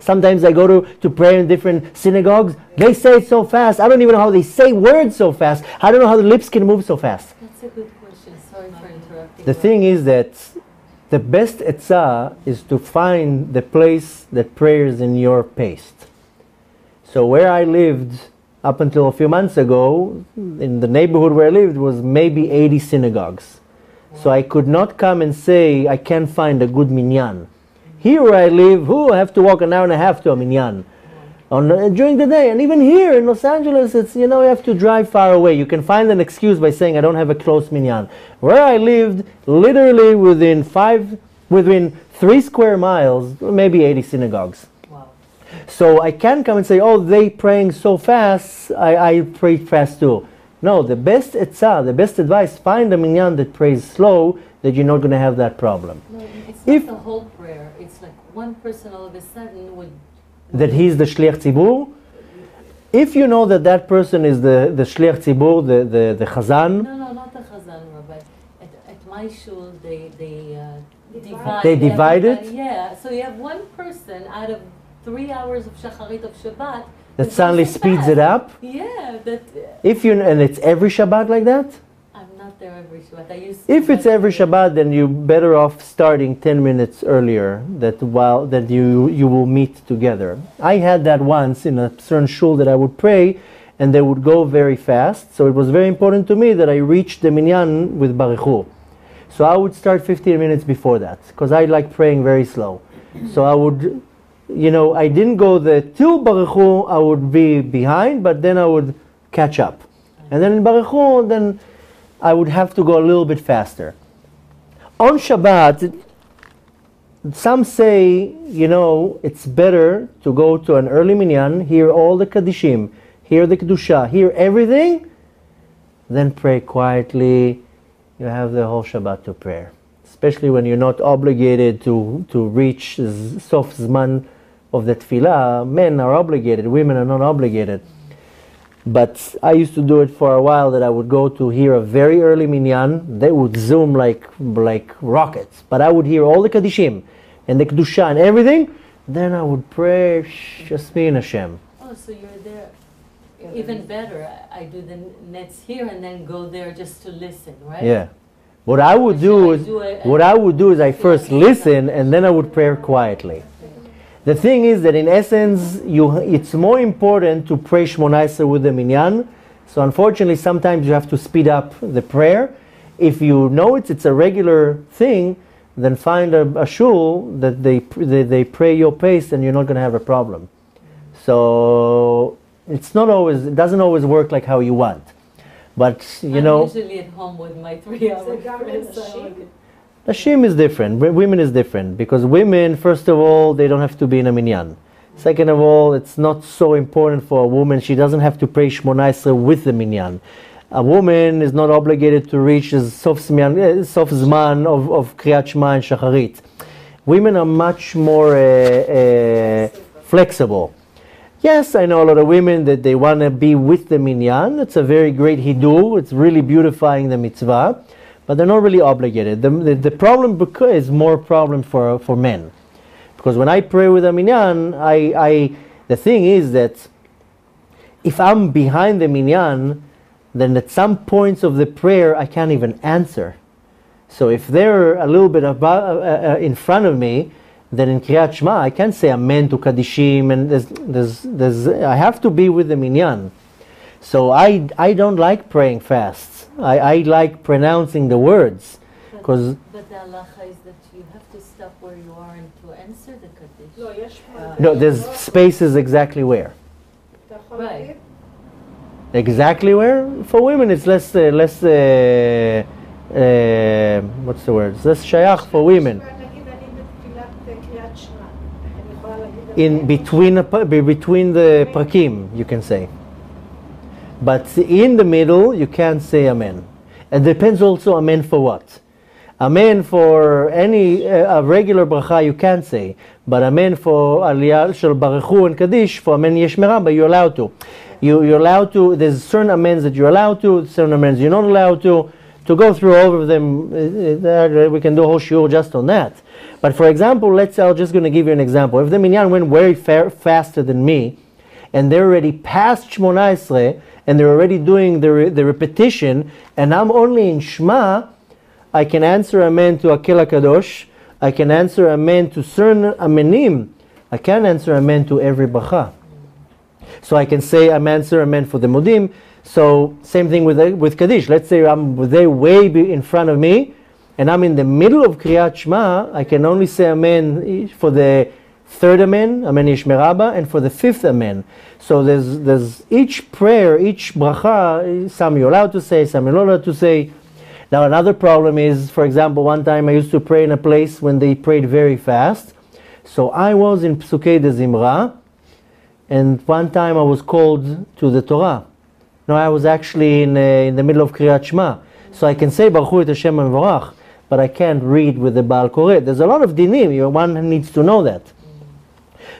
Sometimes I go to, to pray in different synagogues. They say it so fast. I don't even know how they say words so fast. I don't know how the lips can move so fast. That's a good question. Sorry for interrupting. The thing is that the best etzah is to find the place that prayers in your pace. So where I lived up until a few months ago, in the neighborhood where I lived, was maybe 80 synagogues. So I could not come and say I can't find a good minyan. Here where I live, who I have to walk an hour and a half to a minyan on uh, during the day. And even here in Los Angeles, it's you know you have to drive far away. You can find an excuse by saying I don't have a close minyan. Where I lived, literally within five, within three square miles, maybe 80 synagogues. Wow. So I can't come and say, oh, they praying so fast, I, I pray fast too. No, the best etzah, the best advice, find a minyan that prays slow, that you're not going to have that problem. No, it's If- not the whole prayer. It's like one person all of a sudden would. That he's the shliach tzibur. If you know that that person is the, the shliach tzibur, the, the, the chazan, No, no, not the Chazan, Rabbi. At, at my shul, they they uh, divide. They divide it? Yeah. So you have one person out of three hours of shacharit of Shabbat. That suddenly speeds it up. Yeah, that uh, If you and it's every Shabbat like that. There every Shabbat. I used If it's every Shabbat, then you're better off starting 10 minutes earlier that while that you you will meet together. I had that once in a certain shul that I would pray and they would go very fast. So it was very important to me that I reached the minyan with Baruchu. So I would start 15 minutes before that because I like praying very slow. So I would, you know, I didn't go the till Baruchu, I would be behind, but then I would catch up. And then in Baruchu, then I would have to go a little bit faster. On Shabbat, some say, you know, it's better to go to an early minyan, hear all the Kaddishim, hear the Kedusha, hear everything, then pray quietly. You have the whole Shabbat to prayer. Especially when you're not obligated to, to reach z- Sof Zman of the Tefillah. Men are obligated, women are not obligated. But I used to do it for a while that I would go to hear a very early minyan. They would zoom like, like rockets. But I would hear all the Kaddishim and the Kedusha and everything. Then I would pray, "Shh, just me and Hashem. Oh, so you're there. Even better, I, I do the netz here and then go there just to listen, right? Yeah. What I would do is, do a- what I would do is I first listen and then I would pray quietly. The thing is that in essence, you, it's more important to pray Shmona Esrei with the minyan. So unfortunately, sometimes you have to speed up the prayer. If you know it's, it's a regular thing, then find a, a shul that they, they, they pray your pace and you're not going to have a problem. So it's not always, it doesn't always work like how you want. But, you I'm know. usually at home with my three hour Nashim is different. Women is different because women, first of all, they don't have to be in a minyan. Second of all, it's not so important for a woman. She doesn't have to pray Shmona Esrei with the minyan. A woman is not obligated to reach the Sof eh, Zman of, of Kriyat Shema and Shacharit. Women are much more uh, uh, flexible. Yes, I know a lot of women that they want to be with the minyan. It's a very great hidur. It's really beautifying the mitzvah, but they're not really obligated. The, the, the problem is more problem for, for men. Because when I pray with a minyan, I, I, the thing is that if I'm behind the minyan, then at some points of the prayer I can't even answer. So if they're a little bit about, uh, uh, in front of me, then in Kriyat Shema I can't say Amen to Kaddishim, and there's, there's, there's, I have to be with the minyan. So I, I don't like praying fasts. I, I like pronouncing the words. Because but, but the halacha is that you have to stop where you are and to answer the kaddish. Uh, no, there's spaces exactly where. Right. Exactly where? For women, it's less uh, less. Uh, uh, what's the word? Less shayach for women. In between, between the prakim, you can say. But in the middle, you can't say amen. It depends also amen for what. Amen for any uh, a regular bracha you can't say, but amen for aliyah shel baruchu and kaddish for amen yesh meraba you're allowed to. You, you're allowed to. There's certain amens that you're allowed to, certain amens you're not allowed to. To go through all of them, uh, uh, we can do a whole shiur just on that. But for example, let's say I'm just going to give you an example. If the minyan went very fa- faster than me, and they're already past Shmona Esrei, and they're already doing the, re- the repetition, and I'm only in Shema, I can answer Amen to Akel Kadosh, I can answer Amen to certain Amenim, I can answer Amen to every Bracha. So I can say I'm answer Amen for the Modim. So same thing with uh, with Kaddish. Let's say I'm they way in front of me, and I'm in the middle of Kriyat Shema. I can only say Amen eh, for the third Amen, Amen Yishmeraba, and for the fifth Amen. So there's there's each prayer, each bracha. Some you're allowed to say, some you're not allowed to say. Now another problem is, for example, one time I used to pray in a place when they prayed very fast. So I was in Psukei de Zimra, and one time I was called to the Torah. No, I was actually in, uh, in the middle of Kriyat Shema. So I can say Baruch Hu et Hashem but I can't read with the Baal Koreh. There's a lot of dinim, one needs to know that.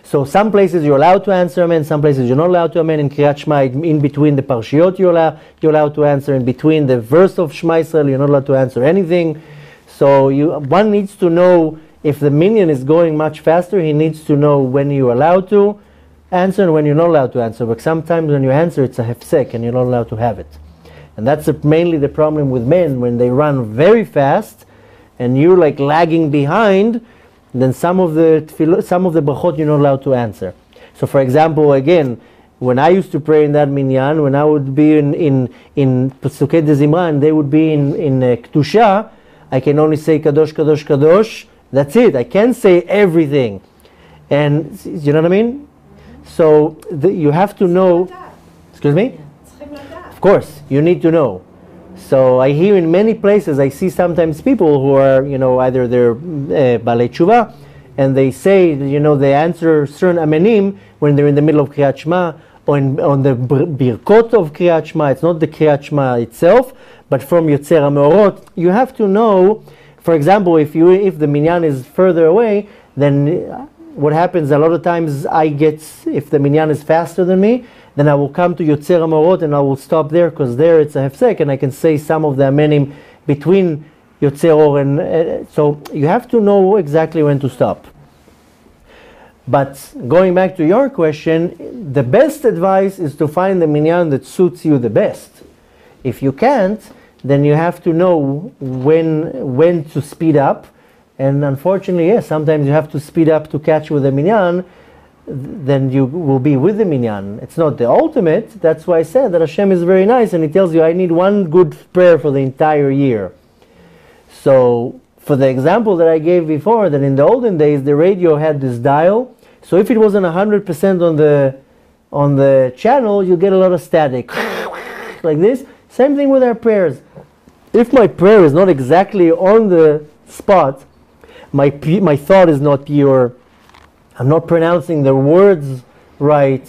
So some places you're allowed to answer amen, some places you're not allowed to amen. In Kriyat Shema, in between the parshiot you're allowed, you're allowed to answer. In between the verse of Shema you're not allowed to answer anything. So you, one needs to know if the minyan is going much faster, he needs to know when you're allowed to answer and when you're not allowed to answer. But sometimes when you answer, it's a hefsek and you're not allowed to have it. And that's mainly the problem with men when they run very fast and you're like lagging behind, then some of the tefillah, some of the brachot you're not allowed to answer. So, for example, again, when I used to pray in that minyan, when I would be in in in Pesukei de Zimran, they would be in in uh, Kedusha, I can only say Kadosh, Kadosh, Kadosh. That's it. I can't say everything, and you know what I mean. So the, you have to know. Excuse me. Of course, you need to know. So I hear in many places, I see sometimes people who are, you know, either they're uh, balei tshuva, and they say, you know, they answer certain amenim when they're in the middle of Kriyat Shema, or in, on the bir- birkot of Kriyat Shema. It's not the Kriyat Shema itself, but from Yotzer HaMeorot. You have to know, for example, if you if the minyan is further away, then uh, what happens a lot of times I get, if the minyan is faster than me, then I will come to Yotzer HaMeorot and I will stop there because there it's a hefsek and I can say some of the amenim between Yotzer Or and uh, so you have to know exactly when to stop. But going back to your question, the best advice is to find the minyan that suits you the best. If you can't, then you have to know when when to speed up. And unfortunately, yes, sometimes you have to speed up to catch with the minyan. Then you will be with the minyan. It's not the ultimate. That's why I said that Hashem is very nice, and He tells you, "I need one good prayer for the entire year." So, for the example that I gave before, that in the olden days the radio had this dial. So if it wasn't hundred percent on the on the channel, you get a lot of static, like this. Same thing with our prayers. If my prayer is not exactly on the spot, my my thought is not pure. I'm not pronouncing the words right.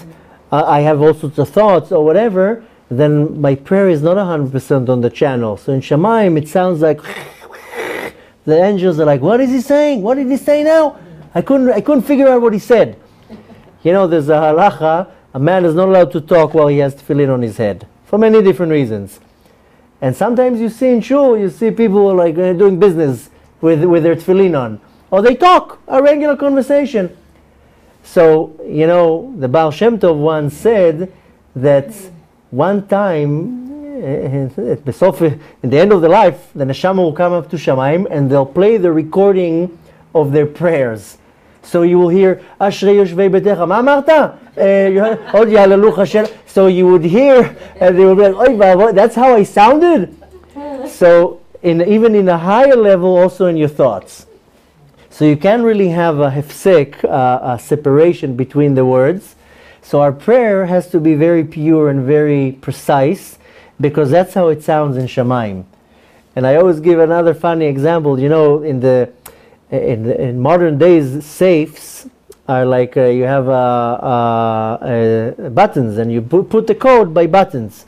Uh, I have all sorts of thoughts or whatever. Then my prayer is not hundred percent on the channel. So in Shemaim, it sounds like the angels are like, "What is he saying? What did he say now?" I couldn't I couldn't figure out what he said. You know, there's a halacha. A man is not allowed to talk while he has tefillin on his head for many different reasons. And sometimes you see in shul, you see people like uh, doing business with with their tefillin on, or they talk a regular conversation. So you know, the Baal Shem Tov once said that one time, uh, at בסוף, in the end of the life, the neshama will come up to Shamaim and they'll play the recording of their prayers. So you will hear, אשרי יושבי ביתך, מה אמרת? אה, עוד יהללוך השם. So you would hear, and they would be like, "Oy vavoy, that's how I sounded? So in, even in a higher level, also in your thoughts. So you can't really have a hefsek, uh, a separation between the words. So our prayer has to be very pure and very precise because that's how it sounds in Shemaim. And I always give another funny example. You know, in the in, the, in modern days, safes are like uh, you have uh, uh, uh, buttons and you put the code by buttons.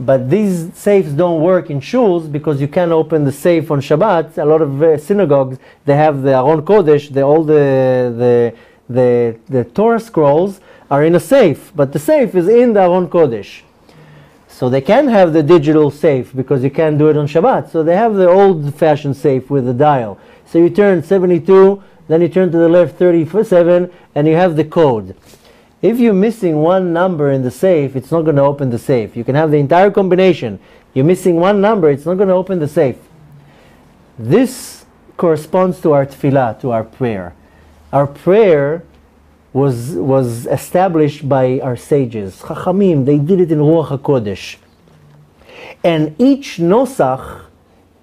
But these safes don't work in shuls because you can't open the safe on Shabbat. A lot of uh, synagogues they have the Aron Kodesh, the, all the, the the the Torah scrolls are in a safe, but the safe is in the Aron Kodesh. So they can have the digital safe because you can't do it on Shabbat. So they have the old-fashioned safe with the dial. So you turn 72, then you turn to the left 37, and you have the code. If you're missing one number in the safe, it's not going to open the safe. You can have the entire combination. You're missing one number, it's not going to open the safe. This corresponds to our tefillah, to our prayer. Our prayer was, was established by our sages. Chachamim, they did it in Ruach HaKodesh. And each nosach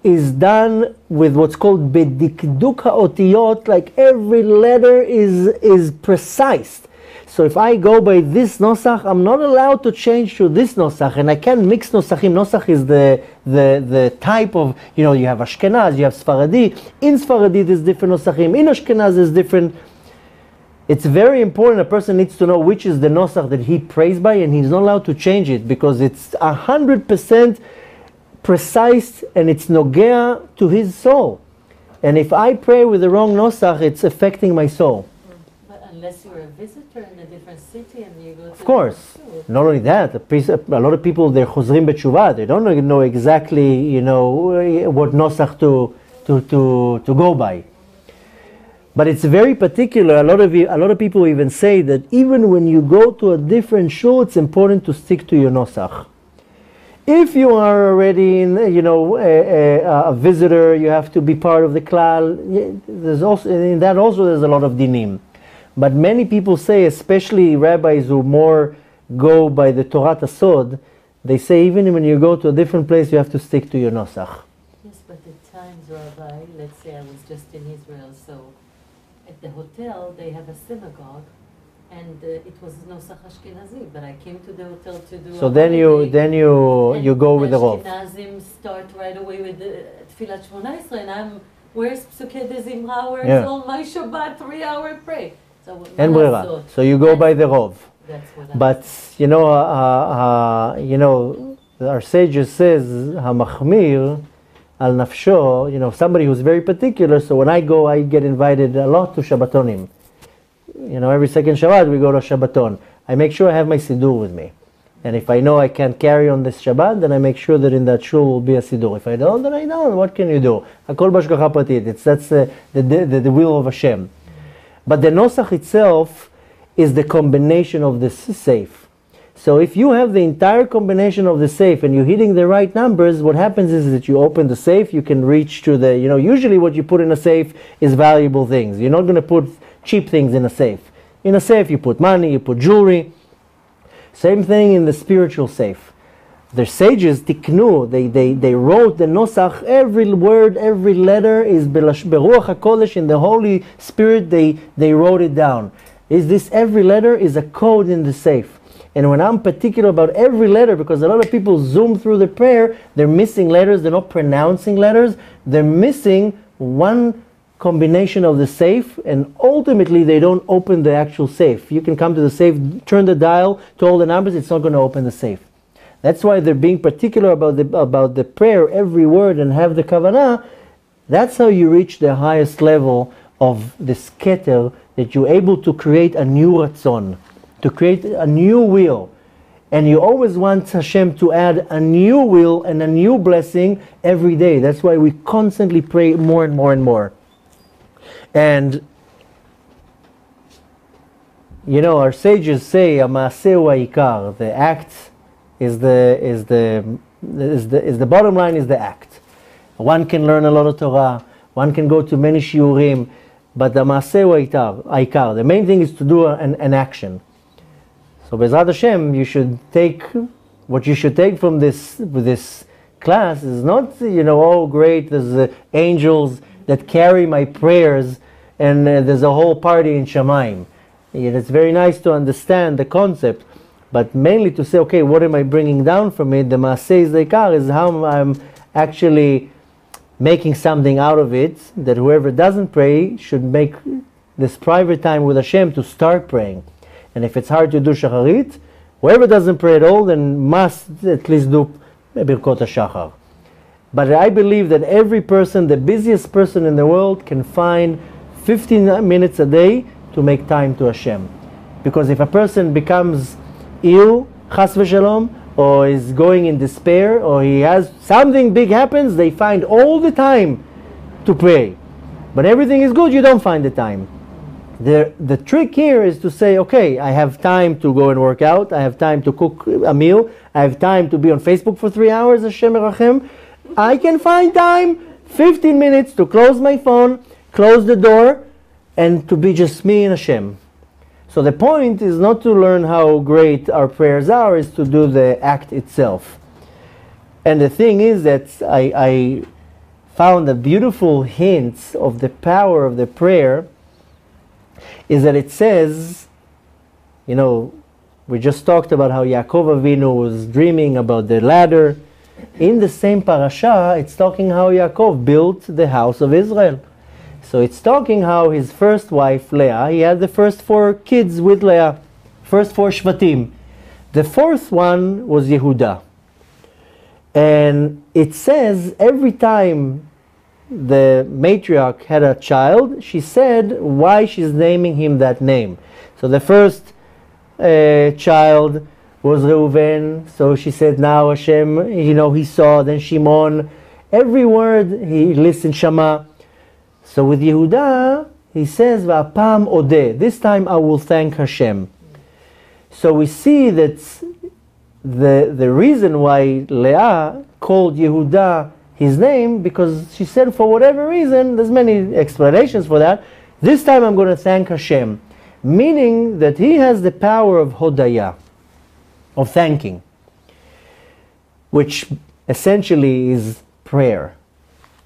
is done with what's called bedikduk ha'otiyot, like every letter is, is precise. So if I go by this nosach, I'm not allowed to change to this nosach, and I can't mix nosachim. Nosach is the, the, the type of, you know, you have Ashkenaz, you have Sfaradi. In Sfaradi there's different nosachim. In Ashkenaz there's different. It's very important. A person needs to know which is the nosach that he prays by, and he's not allowed to change it because it's a hundred percent precise and it's nogea to his soul. And if I pray with the wrong nosach, it's affecting my soul. Unless you're a visitor in a different city and you go to Of course. Not only that, a, lot of people they're chozrim b'tshuva. They don't know exactly, you know, what nosach to to to to go by. But it's very particular. A lot of you, a lot of people even say that even when you go to a different shul, it's important to stick to your nosach. If you are already, in, you know, a, a, a visitor, you have to be part of the klal. There's also in that also there's a lot of dinim. But many people say, especially rabbis who more go by the Torah Sod, they say even when you go to a different place, you have to stick to your nosach. Yes, but at times, Rabbi, let's say I was just in Israel, so at the hotel they have a synagogue, and uh, it was Nosach Ashkenazi, but I came to the hotel to do. So then you then you you go with the rov. Ashkenazim start right away with the Tfilat Shmona and I'm where's Psukei de Zimra, where's Yeah. all my Shabbat three hour pray. So, and So you go by the Rov. But you know, uh, uh, you know, our sages says Hamachmir al nafsho. You know, somebody who's very particular. So when I go, I get invited a lot to Shabbatonim. You know, every second Shabbat we go to Shabbaton. I make sure I have my siddur with me. And if I know I can't carry on this Shabbat, then I make sure that in that shul will be a siddur. If I don't, then I don't. What can you do? Hakol bashgacha pratit. It's that's uh, the, the, the will of Hashem. But the nosach itself is the combination of the safe. So if you have the entire combination of the safe and you're hitting the right numbers, what happens is that you open the safe, you can reach to the, you know, usually what you put in a safe is valuable things. You're not going to put cheap things in a safe. In a safe, you put money, you put jewelry. Same thing in the spiritual safe. The sages tiknu, they, they, they wrote the nosach, every word, every letter is beruach HaKodesh, in the Holy Spirit, they, they wrote it down. Is this every letter is a code in the safe. And when I'm particular about every letter, because a lot of people zoom through the prayer, they're missing letters, they're not pronouncing letters, they're missing one combination of the safe, and ultimately they don't open the actual safe. You can come to the safe, turn the dial to all the numbers, it's not going to open the safe. That's why they're being particular about the about the prayer, every word, and have the kavanah. That's how you reach the highest level of the Keter that you're able to create a new ratzon, to create a new will. And you always want Hashem to add a new will and a new blessing every day. That's why we constantly pray more and more and more. And you know, our sages say. The act is the is the is the is the bottom line is the act. One can learn a lot of Torah. One can go to many shiurim, but the maaseh aikar. The main thing is to do an, an action. So Bezrat Hashem, you should take what you should take from this this class is not you know oh great there's uh, angels that carry my prayers and uh, there's a whole party in Shemaim. It's very nice to understand the concept, but mainly to say okay what am I bringing down from it? The Maaseh Zeikar is how I'm actually making something out of it that whoever doesn't pray should make this private time with Hashem to start praying. And if it's hard to do shacharit, whoever doesn't pray at all then must at least do Birkot HaShachar. But I believe that every person, the busiest person in the world, can find 15 minutes a day to make time to Hashem. Because if a person becomes ill, chas v'shalom, or is going in despair, or he has something big happens, they find all the time to pray. But everything is good, you don't find the time. The, the trick here is to say, okay, I have time to go and work out, I have time to cook a meal, I have time to be on Facebook for three hours, Hashem Yerachem. I can find time, 15 minutes to close my phone, close the door, and to be just me and Hashem. So the point is not to learn how great our prayers are, is to do the act itself. And the thing is that I, I found a beautiful hint of the power of the prayer is that it says, you know, we just talked about how Yaakov Avinu was dreaming about the ladder. In the same parasha, it's talking how Yaakov built the house of Israel. So it's talking how his first wife, Leah, he had the first four kids with Leah, first four Shvatim. The fourth one was Yehuda. And it says every time the matriarch had a child, she said why she's naming him that name. So the first uh, child was Reuven, so she said now Hashem, you know, he saw, then Shimon. Every word he listened, Shama. So with Yehuda, he says, Va'apam odeh. This time I will thank Hashem. So we see that the, the reason why Leah called Yehuda his name, because she said for whatever reason, there's many explanations for that, this time I'm going to thank Hashem. Meaning that he has the power of Hodaya, of thanking, which essentially is prayer.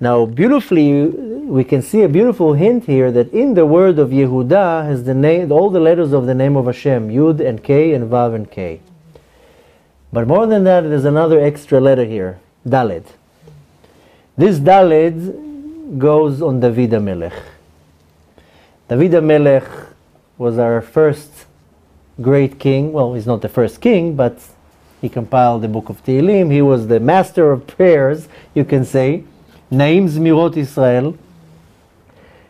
Now, beautifully, we can see a beautiful hint here that in the word of Yehuda has the name, all the letters of the name of Hashem, Yud and K and Vav and K. But more than that, there's another extra letter here, Daled. This Daled goes on David HaMelech. David Melech was our first great king. Well, he's not the first king, but he compiled the book of Tehillim. He was the master of prayers, you can say. Naim Zmirot Israel.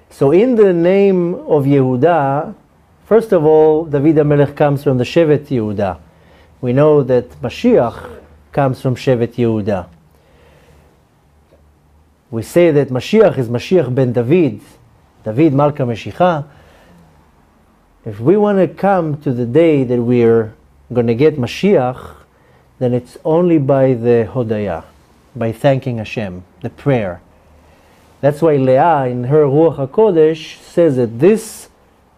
So in the name of Yehuda, first of all, David HaMelech comes from the Shevet Yehuda. We know that Mashiach comes from Shevet Yehuda. We say that Mashiach is Mashiach ben David, David Malka Meshicha. If we want to come to the day that we're going to get Mashiach, then it's only by the Hodaya by thanking Hashem, the prayer. That's why Leah, in her Ruach HaKodesh, says that this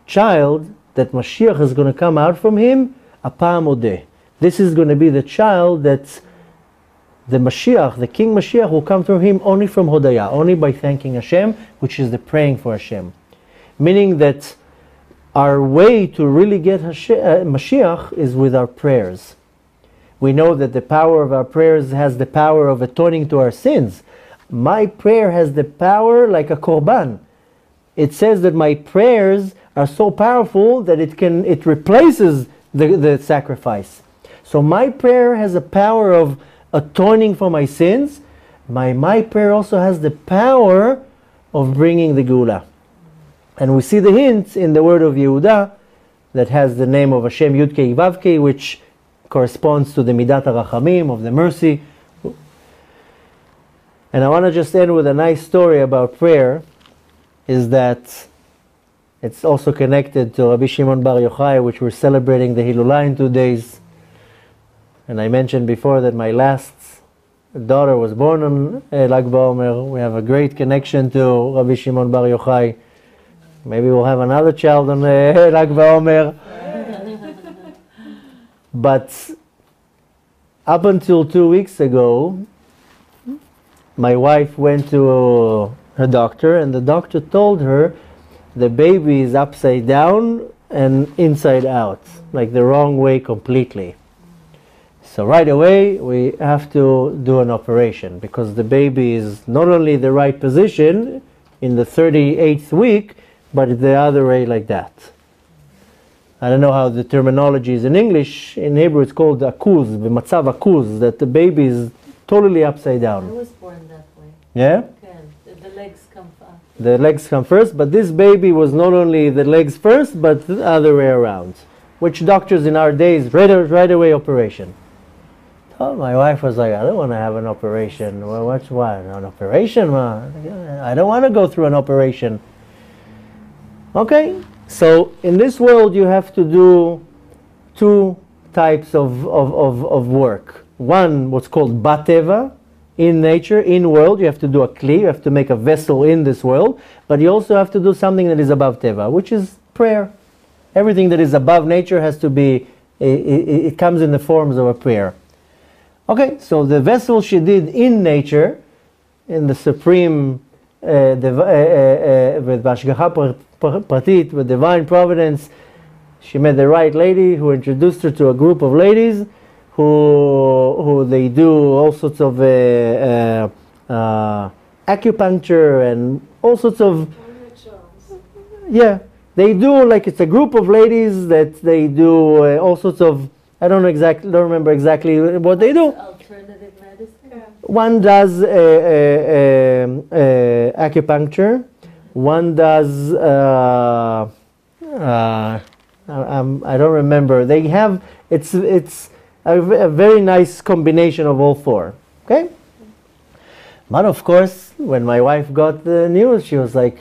child, that Mashiach is going to come out from him, apam odeh. This is going to be the child that the Mashiach, the King Mashiach, will come from him only from Hodaya, only by thanking Hashem, which is the praying for Hashem. Meaning that our way to really get uh, Mashiach is with our prayers we know that the power of our prayers has the power of atoning to our sins. My prayer has the power like a korban. It says that my prayers are so powerful that it can it replaces the, the sacrifice. So my prayer has a power of atoning for my sins. My, my prayer also has the power of bringing the gula. And we see the hints in the word of Yehuda that has the name of Hashem Yudke Vavke, which corresponds to the Midat HaRachamim, of the mercy. And I want to just end with a nice story about prayer, is that it's also connected to Rabbi Shimon Bar Yochai, which we're celebrating the Hilulah in two days. And I mentioned before that my last daughter was born on uh, Lag BaOmer. We have a great connection to Rabbi Shimon Bar Yochai. Maybe we'll have another child on uh, Lag BaOmer. But up until two weeks ago, my wife went to her doctor, and the doctor told her the baby is upside down and inside out, like the wrong way completely. So right away we have to do an operation because the baby is not only the right position in the 38th week, but the other way like that. I don't know how the terminology is in English. In Hebrew, it's called akuz, b'matzav akuz, that the baby is totally upside down. I was born that way. Yeah? Okay. The, legs come up. The legs come first, but this baby was not only the legs first, but the other way around. Which doctors in our days, right, right away operation. Oh, my wife was like, I don't want to have an operation. Well, what's what? An operation? Well, I don't want to go through an operation. Okay, so in this world, you have to do two types of, of, of, of work. One, what's called bateva, in nature, in world, you have to do a kli, you have to make a vessel in this world, but you also have to do something that is above teva, which is prayer. Everything that is above nature has to be, it, it, comes in the forms of a prayer. Okay, so the vessel she did in nature, in the supreme, uh, the, uh, uh, with Bashgacha pratit, with divine providence, she met the right lady who introduced her to a group of ladies who, who they do all sorts of uh, uh, uh, acupuncture and all sorts of yeah they do like it's a group of ladies that they do uh, all sorts of I don't know exactly don't remember exactly what they do. Alternative medicine. One does uh, uh, um, acupuncture one does, uh, uh, um, I don't remember. They have, it's, it's a, a very nice combination of all four. Okay? But of course, when my wife got the news, she was like,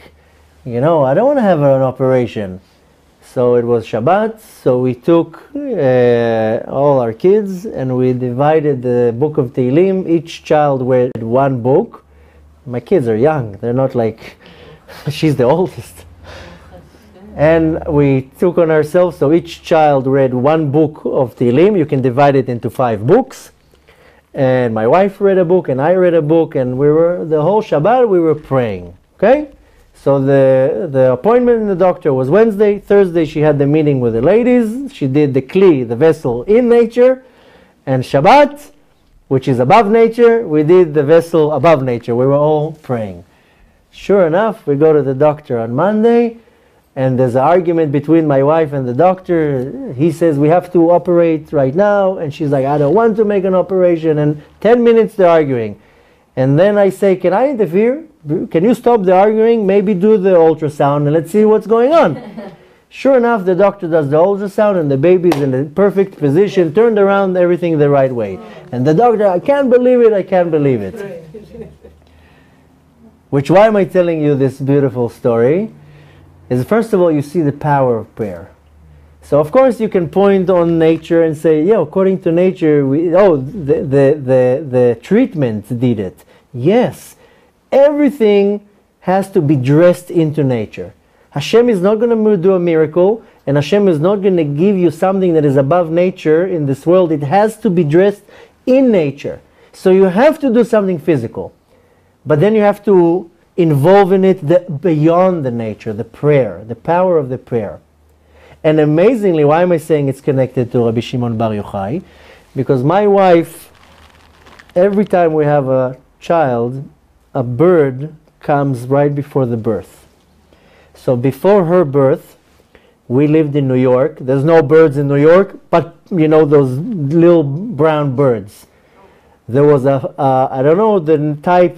You know, I don't want to have an operation. So it was Shabbat, so we took uh, all our kids and we divided the book of Tehillim. Each child read one book. My kids are young, they're not like, she's the oldest. And we took on ourselves, so each child read one book of Tehillim. You can divide it into five books. And my wife read a book, and I read a book, and we were, the whole Shabbat, we were praying. Okay? So the, the appointment in the doctor was Wednesday. Thursday, she had the meeting with the ladies. She did the Kli, the vessel in nature. And Shabbat, which is above nature, we did the vessel above nature. We were all praying. Sure enough, we go to the doctor on Monday and there's an argument between my wife and the doctor. He says we have to operate right now, and she's like, I don't want to make an operation. And 10 minutes they're arguing. And then I say, Can I interfere? Can you stop the arguing? Maybe do the ultrasound and let's see what's going on. sure enough, the doctor does the ultrasound, and the baby's in the perfect position, turned around, everything the right way. And the doctor, I can't believe it, I can't believe it. Which, why am I telling you this beautiful story? Is first of all, you see the power of prayer. So of course you can point on nature and say, yeah, according to nature, we, oh, the, the, the, the treatment did it. Yes, everything has to be dressed into nature. Hashem is not going to do a miracle, and Hashem is not going to give you something that is above nature in this world. It has to be dressed in nature. So you have to do something physical. But then you have to involve in it the, beyond the nature, the prayer, the power of the prayer. And amazingly, why am I saying it's connected to Rabbi Shimon Bar Yochai? Because my wife, every time we have a child, a bird comes right before the birth. So before her birth, we lived in New York. There's no birds in New York, but you know those little brown birds. There was a uh, I don't know the type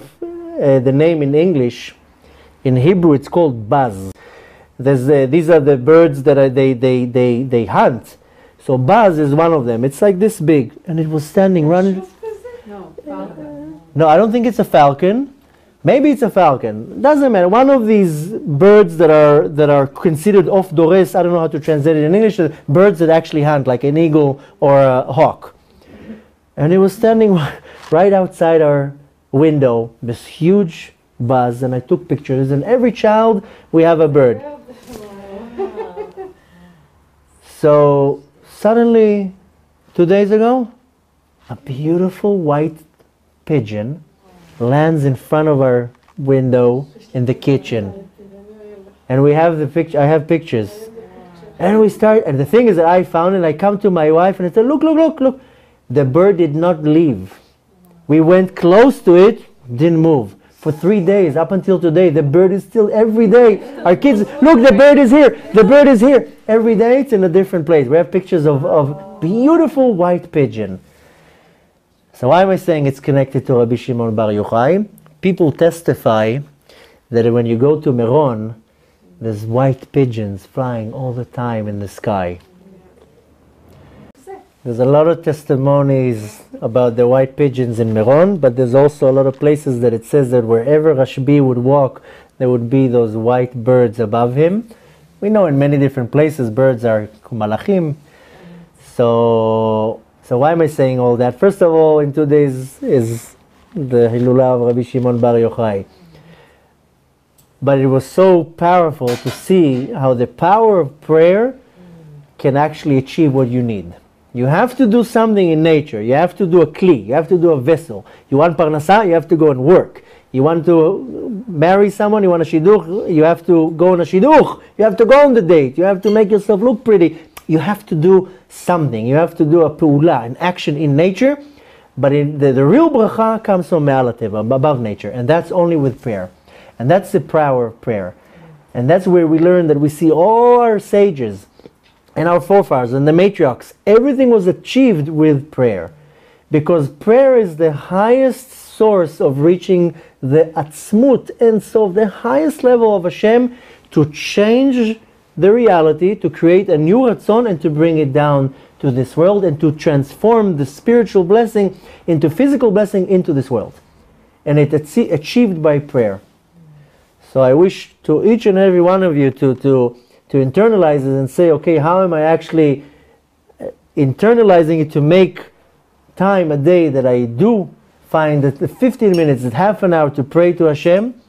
uh, the name in English. In Hebrew, it's called buz. Uh, these are the birds that are, they, they, they, they hunt. So buz is one of them. It's like this big, and it was standing running. No, falcon. No, I don't think it's a falcon. Maybe it's a falcon. Doesn't matter. One of these birds that are that are considered off dores. I don't know how to translate it in English. Birds that actually hunt, like an eagle or a hawk. And it was standing right outside our window, this huge buzz and I took pictures. And every child, we have a bird. So suddenly, two days ago, a beautiful white pigeon lands in front of our window in the kitchen. And we have the picture, I have pictures. And we start, and the thing is that I found it, I come to my wife and I said, look, look, look, look. The bird did not leave. We went close to it, didn't move. For three days, up until today, the bird is still every day. Our kids, look, the bird is here. The bird is here. Every day it's in a different place. We have pictures of, of beautiful white pigeon. So why am I saying it's connected to Rabbi Shimon Bar Yochai? People testify that when you go to Meron, there's white pigeons flying all the time in the sky. There's a lot of testimonies about the white pigeons in Meron, but there's also a lot of places that it says that wherever Rashbi would walk, there would be those white birds above him. We know in many different places birds are malachim. So, so why am I saying all that? First of all, in two days is the Hilula of Rabbi Shimon Bar Yochai. But it was so powerful to see how the power of prayer can actually achieve what you need. You have to do something in nature. You have to do a kli. You have to do a vessel. You want parnasa, you have to go and work. You want to marry someone, you want a shidduch, you have to go on a shidduch. You have to go on the date. You have to make yourself look pretty. You have to do something. You have to do a pu'ula, an action in nature. But in the, the real bracha comes from Me'alativ, above nature. And that's only with prayer. And that's the power of prayer. And that's where we learn that we see all our sages and our forefathers and the matriarchs, everything was achieved with prayer. Because prayer is the highest source of reaching the atzmut and so the highest level of Hashem to change the reality, to create a new ratzon and to bring it down to this world and to transform the spiritual blessing into physical blessing into this world. And it achieved by prayer. So I wish to each and every one of you to, to, to internalize it and say, okay, how am I actually uh, internalizing it to make time a day that I do find that the 15 minutes, that half an hour to pray to Hashem,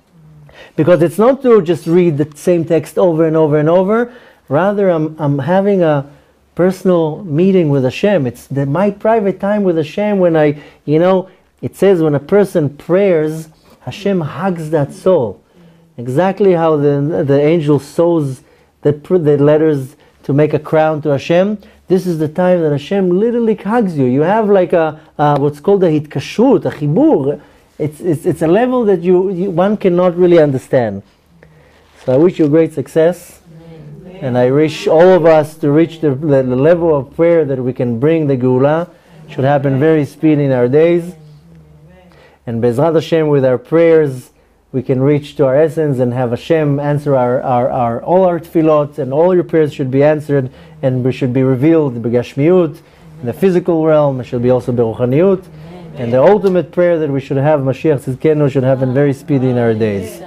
because it's not to just read the same text over and over and over. Rather, I'm, I'm having a personal meeting with Hashem. It's the, my private time with Hashem when I, you know, it says when a person prayers, Hashem hugs that soul. Exactly how the, the angel sews the, the letters to make a crown to Hashem. This is the time that Hashem literally hugs you. You have like a, what's called a hitkashut, a chibur. It's, it's, it's a level that you, you, one cannot really understand. So I wish you great success. And I wish all of us to reach the, the, the level of prayer that we can bring the Geula. Should happen very speedy in our days. And Bezrat Hashem, with our prayers, we can reach to our essence and have Hashem answer our, our, our all our tefillot, and all your prayers should be answered and we should be revealed b'gashmiut, in the physical realm, it should be also b'ruchaniut. And the ultimate prayer that we should have, Mashiach Tzidkenu, should happen very speedy in our days.